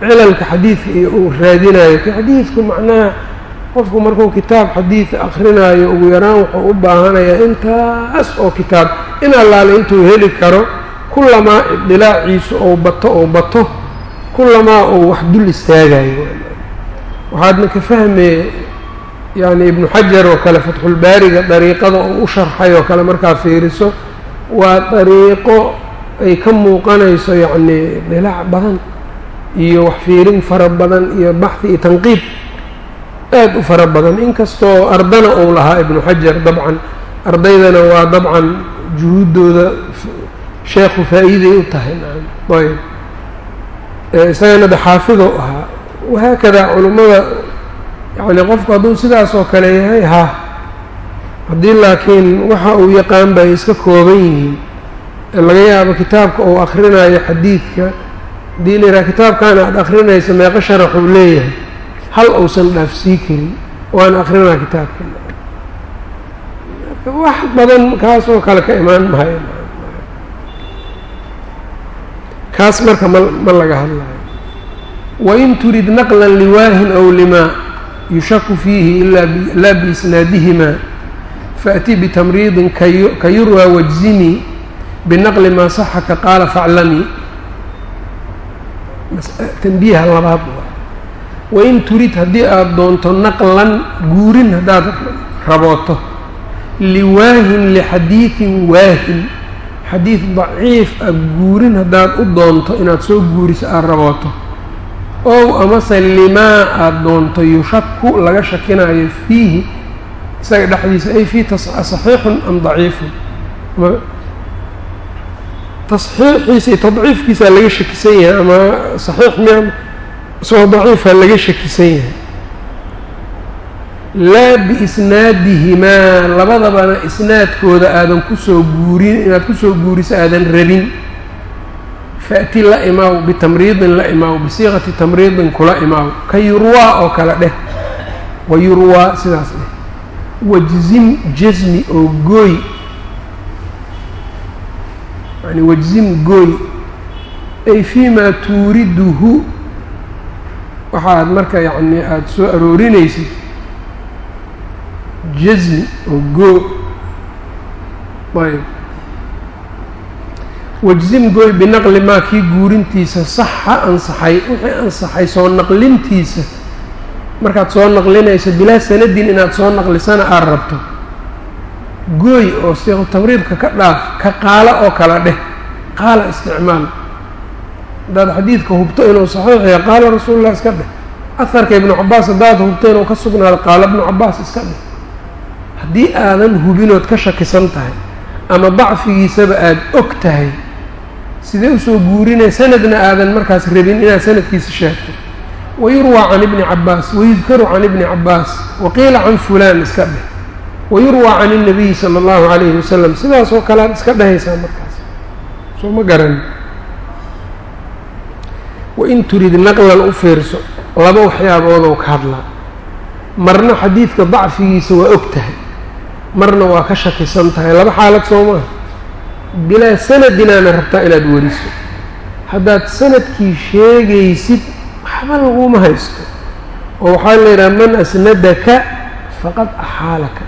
cilalka xadiidka iyo uu raadinayo xadiidku macnaha qofku markuu kitaab xadiid akrinaayo ugu yaraan wuxuu u baahanayaa intaas oo kitaab. In allaale intuu heli karo kullamaa idilaaciisu ou bato ou bato kullamaa uu wax dul istaagayo waxaadna ka fahmeye yacni ibnu xajar oo kale fatxulbaariga dariiqada uu u sharxay oo kale markaa fiiriso waa dariiqo ay ka muuqanayso yacni dilaac badan iyo wax fiirin fara badan iyo baxhi iyo tanqiib aad u fara badan. Inkastoo ardana uu lahaa ibnu xajar dabcan ardaydana waa dabcan juhuuddooda sheekhu faa'iiday u tahay. Ayb isagana de xaafido ahaa wahaakadaa culummada yacni qofku hadduu sidaas oo kale yahay ha. Haddii laakiin waxa uu yaqaan bay iska kooban yihiin. Laga yaabo kitaabka uu akhrinayo xadiidka haddii la yidhaha kitaabkan aada akrinaysa meeqo sharaxuu leeyahay. Hal uusan dhaafsii karin waan akrinaa kitaabkan wax badan kaas oo kale ka imaan mahayo kaas marka ma ma laga hadlayo. Wain turid naqlan liwaahin aw limaa yushaku fiihi laa biisnaadihima faأti bitamriidin ka yurwaa wajzini binaqli maa saxaka qaala faclamii tanbiiha labaad wain turid haddii aada doonto naqlan guurin haddaad rabooto. Liwaahin lixadiidin waahin. Xadiid daciif a guurin haddaad u doonto inaad soo guuriso aada rabooto ow amase limaa aada doonto yushaku laga shakinayo fiihi isaga dhexdiisa ay fii saxiixun am daciifun. Tasxiixiisa iyo tadciifkiisaa laga shakisan yahay ama saxiix miya isagoo daciifa laga shakisan yahay. Laa biisnaadihimaa labadabana isnaadkooda aadan ku soo guurin inaad ku soo guuriso aadan rabin faأti la imaaw bitamriidin la imaaw bisiiqati tamriidin kula imaaw ka yurwaa oo kale dheh. Wa yurwaa sidaas dheh. Wajzim jasmi oo gooy. Yani wajzim gooy. Ay fii maa tuuriduhu. Waxaad marka yacni aada soo aroorinaysid. Jasmi oo goo ayb wajzim gooy binaqli maa kii guurintiisa saxa ansaxay wixii ansaxay soo naqlintiisa. Markaad soo naqlinayso bilaa sanadin inaad soo naqlisana aada rabto. Gooy oo siiqu tamriidka ka dhaaf ka qaala oo kala dheh qaala isticmaal. Haddaad xadiidka hubto inuu saxiix yahay qaala rasuulullah iska dheh. Aharka ibnu cabaas haddaad hubto inuu ka sugnaado qaala ibnu cabaas iska dheh. Haddii aadan hubinood ka shakisan tahay ama dacfigiisaba aada og tahay sidee u soo guurinay sanadna aadan markaas rabin inaad sanadkiisa sheegto. Wayurwaa can ibni cabaas wayudkaru can ibni cabaas waqiila can fulaan iska dheh. Wayurwaa can اnabiyi sala allahu calayhi wasalam sidaasoo kale aad iska dhehaysaa markaas. Soo ma garan. Wain turid naqlan u fiirso laba waxyaaboodou ka hadlaa marna xadiidka dacfigiisa waa og tahay marna waa ka shakisan tahay. Laba xaalad soo maaha bilaa sanadinaana rabtaa inaad weriso haddaad sannadkii sheegaysid waxba laguma haysto. Oo waxaa la yidhaha man asnadaka faqad axaalaka.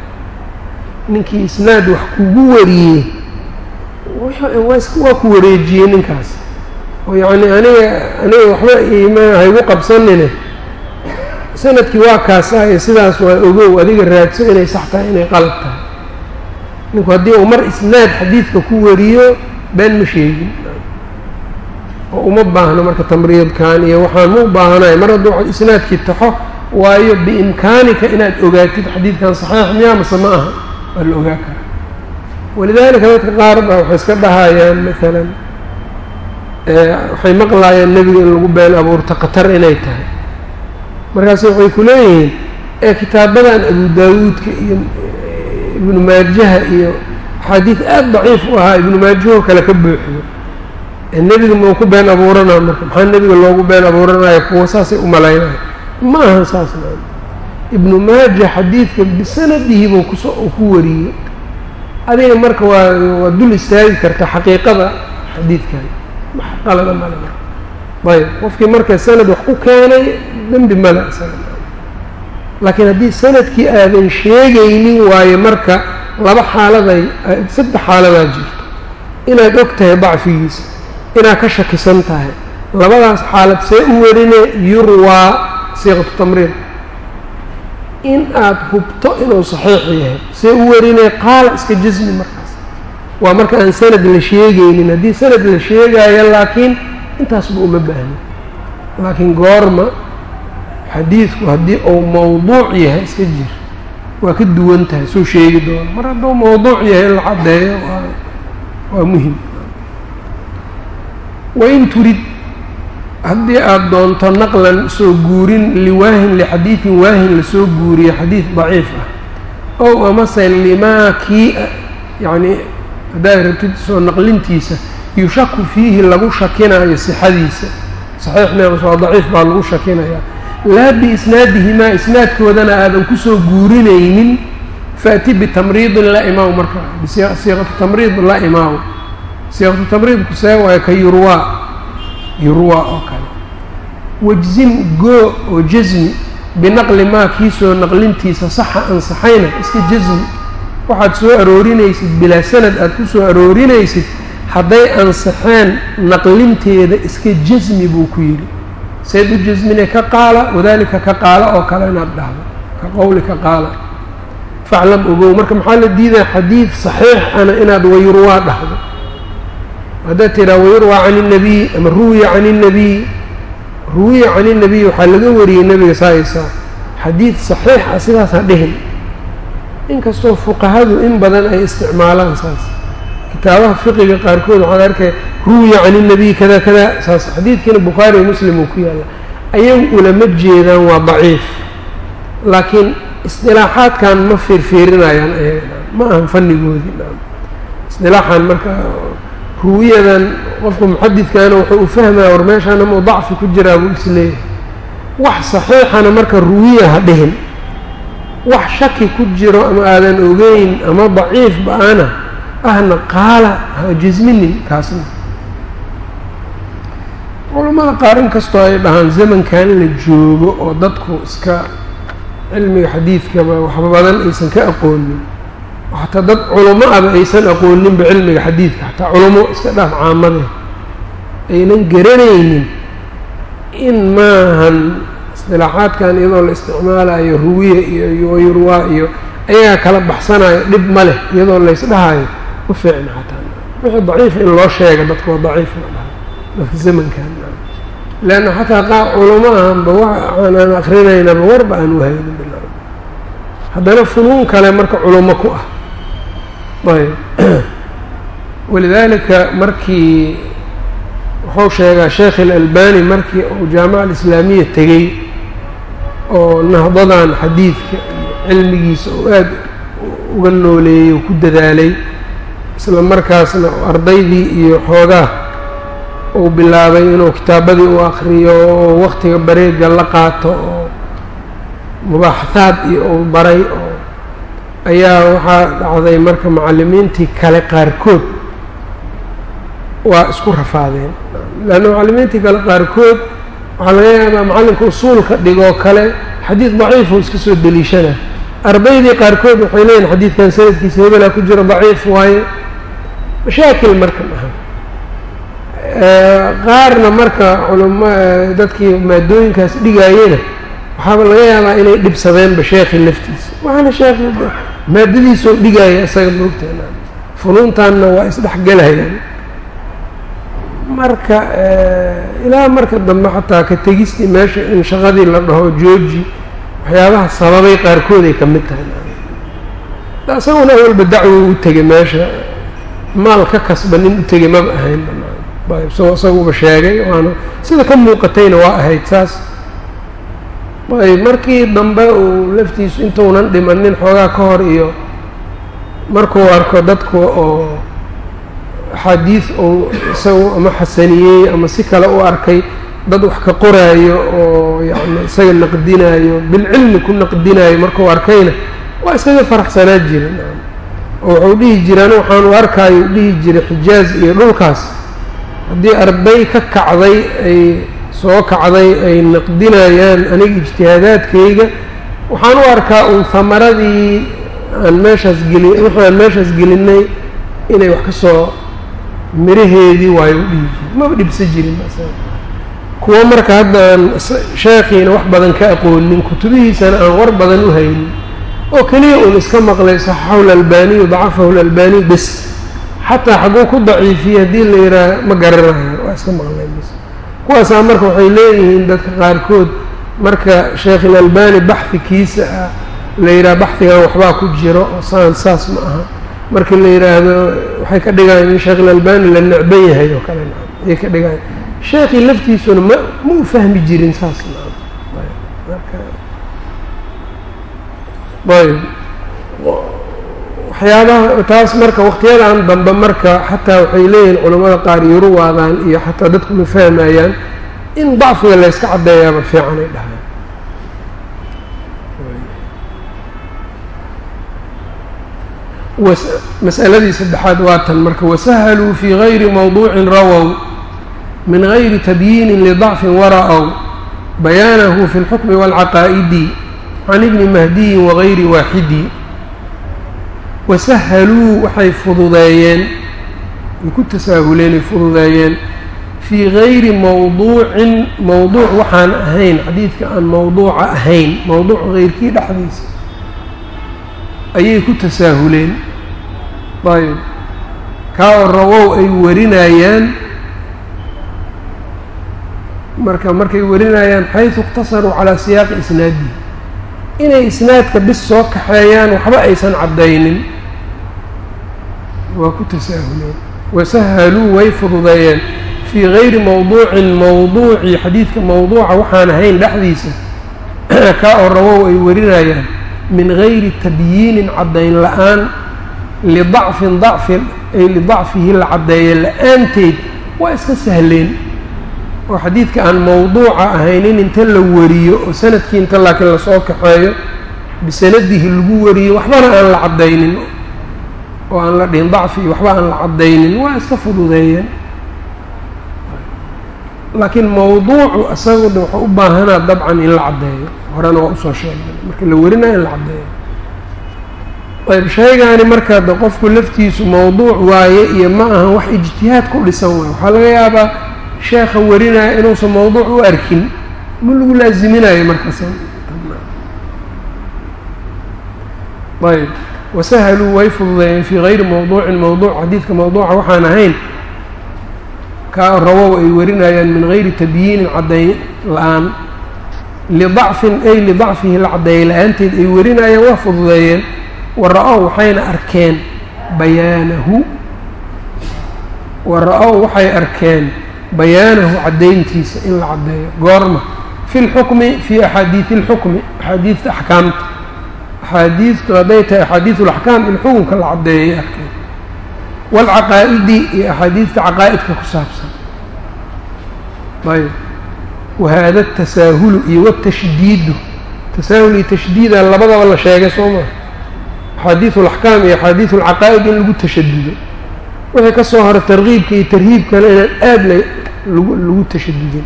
Ninkii isnaad wax kugu wariyey waa ku wareejiyey ninkaas. Oo yacni aniga aniga waxba ima haygu qabsanine. Sanadkii waa kaasaayo sidaas waa ogow adiga raadso inay sax tahay inay qalab tahay ninku haddii mar isnaad xadiidka ku wariyo been ma sheegin. Oo uma baahno marka tamriidkan iyo waxaan ma u baahanayo mar hadduu isnaadkii taxo waayo biimkaanika inaad ogaatid xadiidkan saxiix miyaa mase ma aha. Waa la ogaa karaa. Walidaalika dadka qaar baa waxay iska dhahayaan maalan waxay maqlaayaan nebiga in lagu been abuurto khatar inay tahay. Markaase waxay ku leeyihiin ee kitaabadan abu daawuudka iyo ibnu maajaha iyo axaadiid aada daciif u ahaa ibnu maajahoo kale ka buuxiyo. Nebiga mau ku been abuuranaa marka maxaa nebiga loogu been abuuranaya kuwa saasay u malaynayo ma ahan saas maa ibnu maaja xadiidka bisanadihiibuu kuso ku wariyey. Adiga marka waa waa dul istaagi karta xaqiiqada xadiidkan. Qalada male marka ayb qofkii marka sanad wax ku keenay dembi male isaga laakiin haddii sannadkii aadan sheegaynin waayo marka laba xaaladay saddex xaaladaa jirto. Inaad og tahay dacfigiisa inaad ka shakisan tahay. Labadaas xaalad see u warine yurwaa siiqatu tamriid in aad hubto inuu saxiix yahay see u warinay qaala iska jasmi markaas. Waa marka aan sanad la sheegaynin. Haddii sanad la sheegaayo laakiin intaasba uma baahnin laakiin goorma xadiidku haddii uu mawduuc yahay iska jir waa ka duwan tahay soo sheegi doono mar hadduu mawduuc yahay la caddeeyo waa waa muhiim wain turid haddii aada doonto naqlan soo guurin liwaahin lixadiidin waahin la soo guuriyo xadiid daciif ah. Ow amase limaa kii yacni haddaad rabtid soo naqlintiisa yushaku fiihi lagu shakinaayo sixadiisa. Saxiix meeqas waa daciif baa lagu shakinayaa laa biisnaadihimaa isnaadkoodana aadan ku soo guurinaynin faati bitamriidin la imaaw marka. Siiqatu tamriid la imaaw. Siiqatu tamriidku see waayo ka yurwaa yurwaa oo kale. Wajzim goo oo jasmi binaqli maa kiisoo naqlintiisa saxa ansaxayna iska jasmi waxaad soo aroorinaysid bilaa sanad aada ku soo aroorinaysid hadday ansaxeen naqlinteeda iska jasmi buu ku yidhi sayd u jasmine ka qaala wadaalika ka qaala oo kale inaad dhahdo ka qowli ka qaala faclam ogow marka maxaa la diidaya xadiid saxiix ana inaad wayurwaa dhahdo haddaad tiraa wayurwaa can الnabiy ama ruwiya can الnabiy ruwiya can الnabiy waxaa laga wariyey nebiga saaysaa xadiid saxiix ah sidaas ha dhihin inkastoo fuqahadu in badan ay isticmaalaan saas kitaabaha fiqiga qaarkood waxaad arkay ruwiya can الnabiy kada kada saas xadiidkiina bukhaari muslim uu ku yaalla. Ayagu ulama jeedaan waa daciif laakiin isdilaaxaadkan ma fiirfiirinayaan ma ahan fanigoodii isdilaaxan marka ruwiyadan qofka muxadidkaana wuxuu u fahmaya war meeshaana mau dacfi ku jiraa buu is leeyahay wax saxiixana marka ruwiya ha dhihin. Wax shaki ku jiro ama aadan ogeyn ama daciif ba'ana ahna qaala ha jasminin kaasna culammada qaar in kastoo ay dhahaan zamankan la joogo oo dadku iska cilmiga xadiidkaba waxba badan aysan ka aqoonin xataa dad culamo aysan aqooninba cilmiga xadiidka xataa culamo iska dhaaf caamade aynan garanaynin in maahan isdilaaxaadkan iyadoo la isticmaalayo ruwiya iyo wayurwaa iyo ayagaa kala baxsanayo dhib ma leh iyadoo laysdhahayo ma fiicna xataa wixii daciif in loo sheega dadka waa daciif la dhaha dadka zamankan leanna xataa qaar culamo ahanba akrinaynaba warba aan wahaynin bila haddana funuun kale marka culamo ku ah. Ayb. Walidaalika markii wuxuu sheegaa sheekh ilalbani markii uu jaamaca alislaamiya tegey oo nahdadan xadiidka iyo cilmigiisa oo aada uga nooleeyey oo ku dadaalay isla markaasna ardaydii iyo xoogaa uu bilaabay inuu kitaabadii u akriyo oo waktiga bareega la qaato oo mubaaxahaad iyo uu baray oo ayaa waxaa dhacday marka macallimiintii kale qaarkood waa isku rafaadeen. Leanna macallimiintii kale qaarkood waxaa laga yaabaa macallinka usuulka dhigoo kale xadiid daciifuu iska soo deliishana. Ardaydii qaarkood waxay leeyihiin xadiidkan sanadkiisa hebelaa ku jiro daciif waaye mashaakil marka maaha qaarna marka culama dadkii maadooyinkaas dhigaayena waxaaba laga yaabaa inay dhibsadeenba sheekhi laftiisa. Waxaana sheekhi maadadiisoo dhigaaya isaga moogteena funuuntaanna waa isdhexgelhayaan marka ilaa marka dambe xataa ka tegistii meesha in shaqadii la dhaho jooji waxyaabaha sababay qaarkood ay ka mid tahay isaguna awalba dacwo u tegay meesha maal ka kasba nin u tegay maba ahayn. Ayb isaguba sheegay waana sida ka muuqatayna waa ahayd saas. Ayb markii dambe uu laftiisu intuunan dhimanin xoogaa ka hor iyo markuu arko dadku oo axaadiid uu isagu ama xasaniyey ama si kale u arkay dad wax ka qoraayo oo yacni isaga naqdinaayo bilcilmi ku naqdinaayo markuu arkayna waa iskaga faraxsanaa jira oo wuxuu dhihi jiraan waxaanu arkaayo u dhihi jiray xijaaz iyo dhulkaas. Haddii arday ka kacday ay soo kacday ay naqdinayaan aniga ijtihaadaadkayga waxaan u arkaa uun hamaradii aan meeshaas geli wixii aan meeshaas gelinay inay wax ka soo miraheedii waayo u jiri maba dhibsa jirin kuwo marka hadda aan sheekhiina wax badan ka aqoonin kutubihiisana aan war badan u haynin oo keliya uun iska maqlay saxaxahu lalbaniyu dacafahu lalbaniyu bes. Xataa xagguu ku daciifiyey haddii la yidhaaha ma garanayo waa iska maqlay bes. Kuwaasaa marka waxay leeyihiin dadka qaarkood marka sheekhilalbani baxhi kiisa ah la yidhaha baxhigan waxbaa ku jiro oo saan saas ma aha. Marka la yidhaahdo waxay ka dhigayaan in sheekhilalbani la necban yahay oo kale ayay ka dhigayan sheekhii laftiisuna ma ma u fahmi jirin saas ayb waxyaabaha taas marka waqtiyadan dambe marka xataa waxay leeyihiin culamada qaar yuruwaadaan iyo xataa dadku ma fahmayaan in dacfiga la yska caddeeyaaba fiican ay dhahaan mas'aladii saddexaad waa tan marka wasahaluu fii gayri mawduucin rawow min gayri tabyiinin lidacfin wara-ow bayaanahu fi اlxukmi wاlcaqaa'idi can ibni mahdiyin wagayri waaxidi wasahaluu waxay fududeeyeen way ku tasaahuleen ay fududeeyeen fii gayri mawduucin mawduuc waxaan ahayn xadiidka aan mawduuca ahayn mawduuc heyrkii dhexdiisa ayay ku tasaahuleen ayb kaa rawow ay warinayaan marka markay warinayaan xaysu iqtasaruu calaa siyaaqi isnaadihi inay isnaadka bis soo kaxeeyaan waxba aysan caddaynin. Waa ku tasaahuleen. Wasahaluu way fududeeyeen. Fii gayri mawduucin mawduucii xadiidka mawduuca waxaan ahayn dhexdiisa kaa oo rawow ay warinayaan min gayri tabyiinin caddayn la'aan lidacfin dacfin ay lidacfihi la caddeeya la'aanteed waa iska sahleen oo xadiidka aan mawduuca ahaynin inta la wariyo oo sannadkii inta laakiin la soo kaxeeyo bisanadihi lagu wariyo waxbana aan la caddaynin. Oo aan la dhihin dacfi waxba aan la caddaynin. Waa iska fududeeyeen. Laakiin mawduucu isaguna wuxuu u baahanaa dabcan in la caddeeyo. Horena waa u soo sheegay marka la warinayo in la caddeeyo. Ayb shaygaani marka de qofku laftiisu mawduuc waaye iyo ma ahan wax ijtihaad ku dhisan waayo waxaa laga yaabaa sheekha warinaya inuusan mawduuc u arkin ma lagu laaziminayo markaas. Ayb wasahaluu way fududeeyeen fii gayri mawduucin mawduuc xadiidka mawduuca waxaan ahayn kaa rawow ay warinayaan min gayri tabyiinin caddayn la'aan lidacfin ay lidacfihi la caddeeyay la'aanteed ay warinayaan waa fududeeyeen. Wara-ow waxayna arkeen bayaanahu. Wara-ow waxay arkeen bayaanahu caddayntiisa in la caddeeyo. Goorma fi lxukmi fii axaadiidi اlxukmi axaadiidta axkaamta axaadiidtu hadday tahay axaadiidu اlaxkaam in xukunka la caddeeyay arkeen. Waalcaqaa'idi iyo axaadiidta caqaa'idka ku saabsan. Ayb wahaada tasaahulu iyo watashdiidu tasaahul iyo tashdiida labadaba la sheegay soo maa axaadiidu alaxkaam iyo axaadiidu alcaqaa'id in lagu tashadudo wixii ka soo hora tarkiibka iyo tarhiibkana inaan aada la lagu lagu tashadudin.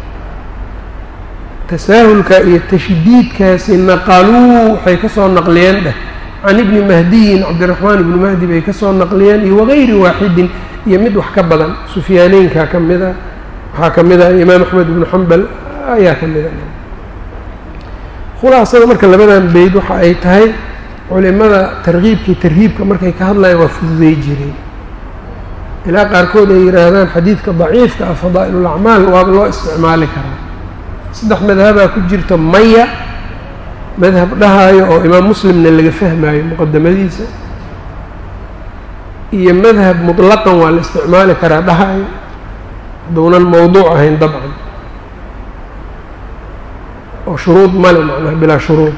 Tasaahulka iyo tashdiidkaasi naqaluu waxay ka soo naqliyeen dheh can ibni mahdiyin cabdiraxmaan ibni mahdi bay ka soo naqliyeen iyo wagayri waaxidin iyo mid wax ka badan. Sufyaaneynka ka mid waxaa ka mid a imaam axmed ibnu xambal ayaa ka mid a khulaasada marka labadan beyd waxa ay tahay culimada tarkiibkii tarhiibka markay ka hadlayaan waa fududey jireen ilaa qaarkood ay yidhaahdaan xadiidka daciifka ah fadaa'ilulacmaal waaba loo isticmaali karaa. Saddex madhabaa ku jirta maya madhab dhahaayo oo imaam muslimna laga fahmaayo muqadamadiisa iyo madhab mutlaqan waa la isticmaali karaa dhahaayo. Hadduunan mawduuc ahayn dabcan. Oo shuruud male macnaha bilaa shuruud.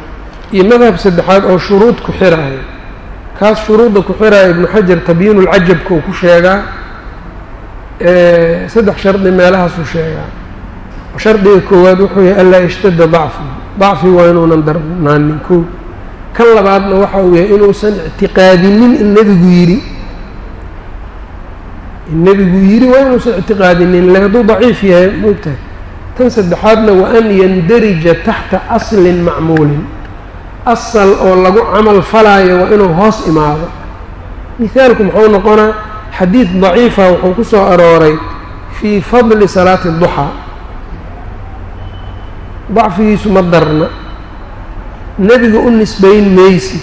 Iyo madhab saddexaad oo shuruud ku xiraayo kaas shuruudda ku xiraayo ibnu xajar tabyiinu lcajabka uu ku sheegaa saddex shardi meelahaasuu sheegaa. Shardiga koowaad wuxuu yahay anlaa yashtada dacfi dacfi waa inuunan darnaanin kow. Kan labaadna waxa uu yahay inuusan ictiqaadinin in nebigu yidhi. In nebigu yidhi waa inuusan ictiqaadinin le hadduu daciif yahay moogtahay tan saddexaadna wa an yandarija taxta aslin macmuulin asal oo lagu camal falaayo waa inuu hoos imaado. Mihaalku muxuu noqonaa xadiid daciifa wuxuu ku soo arooray fii fadli salaati duxaa dacfigiisu ma darna. Nebiga u nisbayn maysi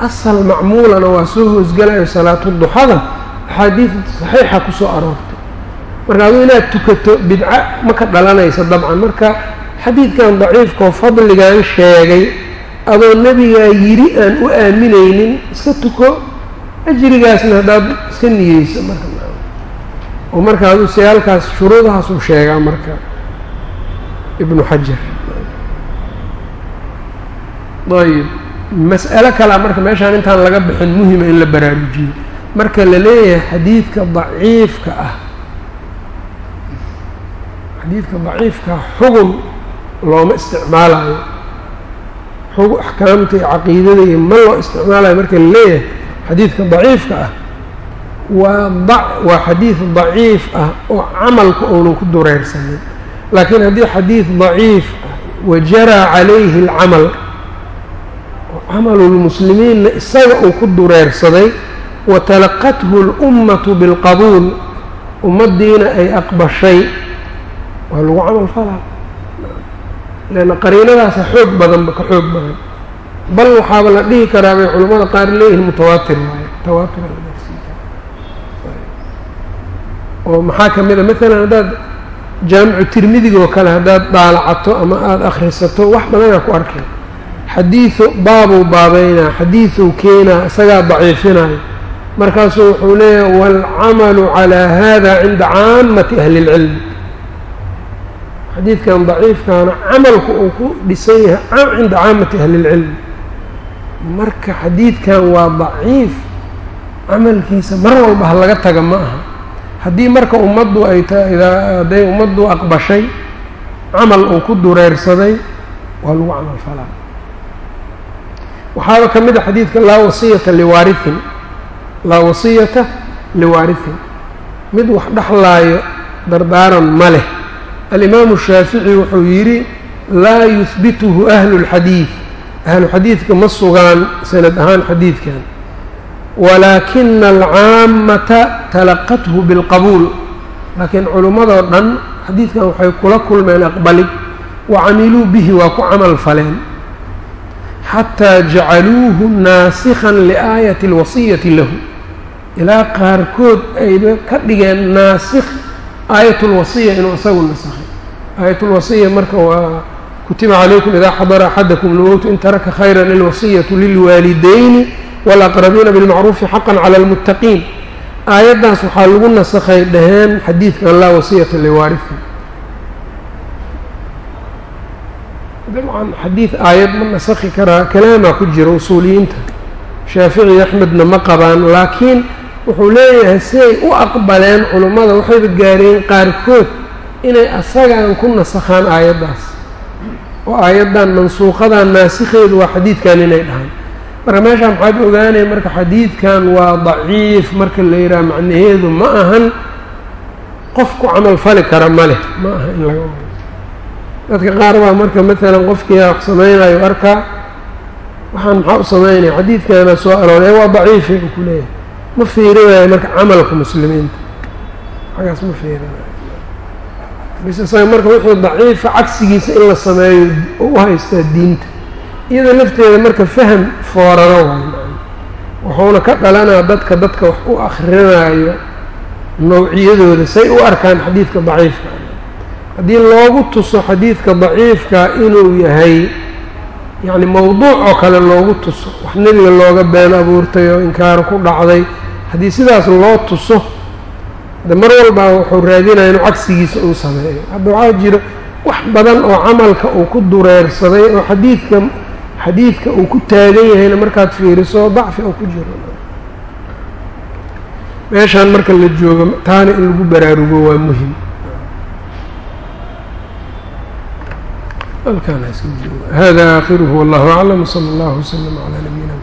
asal macmuulana waa soo hoosgalayo salaatu duxada axaadiid saxiixa ku soo aroortay. Marka aduu inaad tukato bidca ma ka dhalanaysa dabcan. Marka xadiidkan daciifkaoo fadligan sheegay adoo nebigaa yidhi aan u aaminaynin iska tuko ajrigaasna haddaad iska niyeyso marka. Oo marka aduu se halkaas shuruudahaas uu sheegaa marka ibnu xajar. Ayb mas'alo kalea marka meeshaan intaan laga bixin muhima in la baraarujiyo. Marka la leeyahay xadiidka daciifka ah xadiidka daciifka xugun looma isticmaalayo xug axkaamta iyo caqiidada iyo ma loo isticmaalayo marka la leeyahay xadiidka daciifka ah. Waa waa xadiid daciif ah oo camalku uunan ku dureersanin. Laakiin haddii xadiid daciif ah wajaraa calayhi alcamal oo camalulmuslimiinna isaga uu ku dureersaday watalaqathu اlummatu bilqabuul ummaddiina ay aqbashay. Waa lagu camal falaa leanna qariinadaasa xoog badanba ka xoog badan. Bal waxaaba la dhihi karaa bay culimmada qaar leeyihiin mutawaatir waaye tawaatur oo maxaa ka mid a maalan haddaad jaamicu tirmidigoo kale haddaad daalacato ama aada akhrisato wax badanaa ku arkay. Xadiidu baabuu baabeynaa xadiiduu keenaa isagaa daciifinayo. Markaasuu wuxuu leeyahay waalcamalu calaa hada cinda caamati ahli اlcilmi xadiidkan daciifkaana camalku uu ku dhisan yahay cinda caamati ahli اlcilmi marka xadiidkan waa daciif camalkiisa mar walba ha laga taga ma aha. Haddii marka ummaddu ay tahay ummaddu aqbashay camal uu ku dureersaday waa lagu camal falaa. Waxaaba ka mid a xadiidka laa wasiyata liwaarihin laa wasiyata liwaarihin mid wax dhexlaayo dardaaran ma leh alimaamu shaafici wuxuu yidhi laa yuhbituhu ahlu اlxadiid ahlu xadiidka ma sugaan sanad ahaan xadiidkan. Walaakina alcaamata talaqathu bilqabuul. Laakiin culimmadoo dhan xadiidkan waxay kula kulmeen aqbalid wa camiluu bihi waa ku camal faleen. Xataa jacaluuhu naasikhan liaayati اlwasiyati lahu. Ilaa qaarkood ayba ka dhigeen naasikh aayatulwasiya inuu isagu nasakhay aayatulwasiya marka waa kutiba calaykum idaa xadara axadakum lmowtu in taraka khayra lilwasiyatu lilwaalidayni wاlaqrabiina bilmacruufi xaqan cala اlmuttaqiin aayaddaas waxaa lagu nasakhay dhaheen xadiidkan laa wasiyata liwaarihin dabcan xadiid aayad ma nasakhi karaa kalaamaa ku jira usuuliyiinta. Shaafici axmedna ma qabaan laakiin wuxuu leeyahay siday u aqbaleen culummada waxayba gaareen qaarkood inay asagaan ku nasakhaan aayaddaas. Oo aayaddan mansuuqadan naasikheedu waa xadiidkan inay dhahaan. Marka meeshaan maxaad ogaanaya marka xadiidkan waa daciif marka la yidhaha macnaheedu ma ahan qof ku camal fali kara ma leh ma aha in laga dadka qaar baa marka maalan qofkii wax samaynayo arkaa waxaan maxaa u samaynaya xadiidkaana soo arooray waa daciifay uu ku leeyahay ma fiirinayo marka camalka muslimiinta? Xagaas ma fiirinayo bis isaga marka wixii daciifa cagsigiisa in la sameeyo oo u haystaa diinta. Iyada lafteeda marka faham fooraro waay wuxuuna ka dhalanaa dadka dadka wax u akrinaayo nawciyadooda. Say u arkaan xadiidka daciifka. Haddii loogu tuso xadiidka daciifka inuu yahay yacni mawduuc oo kale loogu tuso wax nebiga looga been abuurtay oo inkaar ku dhacday haddii sidaas loo tuso de mar walbaa wuxuu raadinaya inuu cagsigiisa uu sameeyo. Hadda waxaa jiro wax badan oo camalka uu ku dureersaday oo xadiidka xadiidka uu ku taagan yahayna markaad fiiriso dacfi oo ku jiro. Meeshaan marka la joogo taana in lagu baraarugo waa muhiim hada aakhiruhu wallahu aclam wsala allahu wslama calaa nabiyina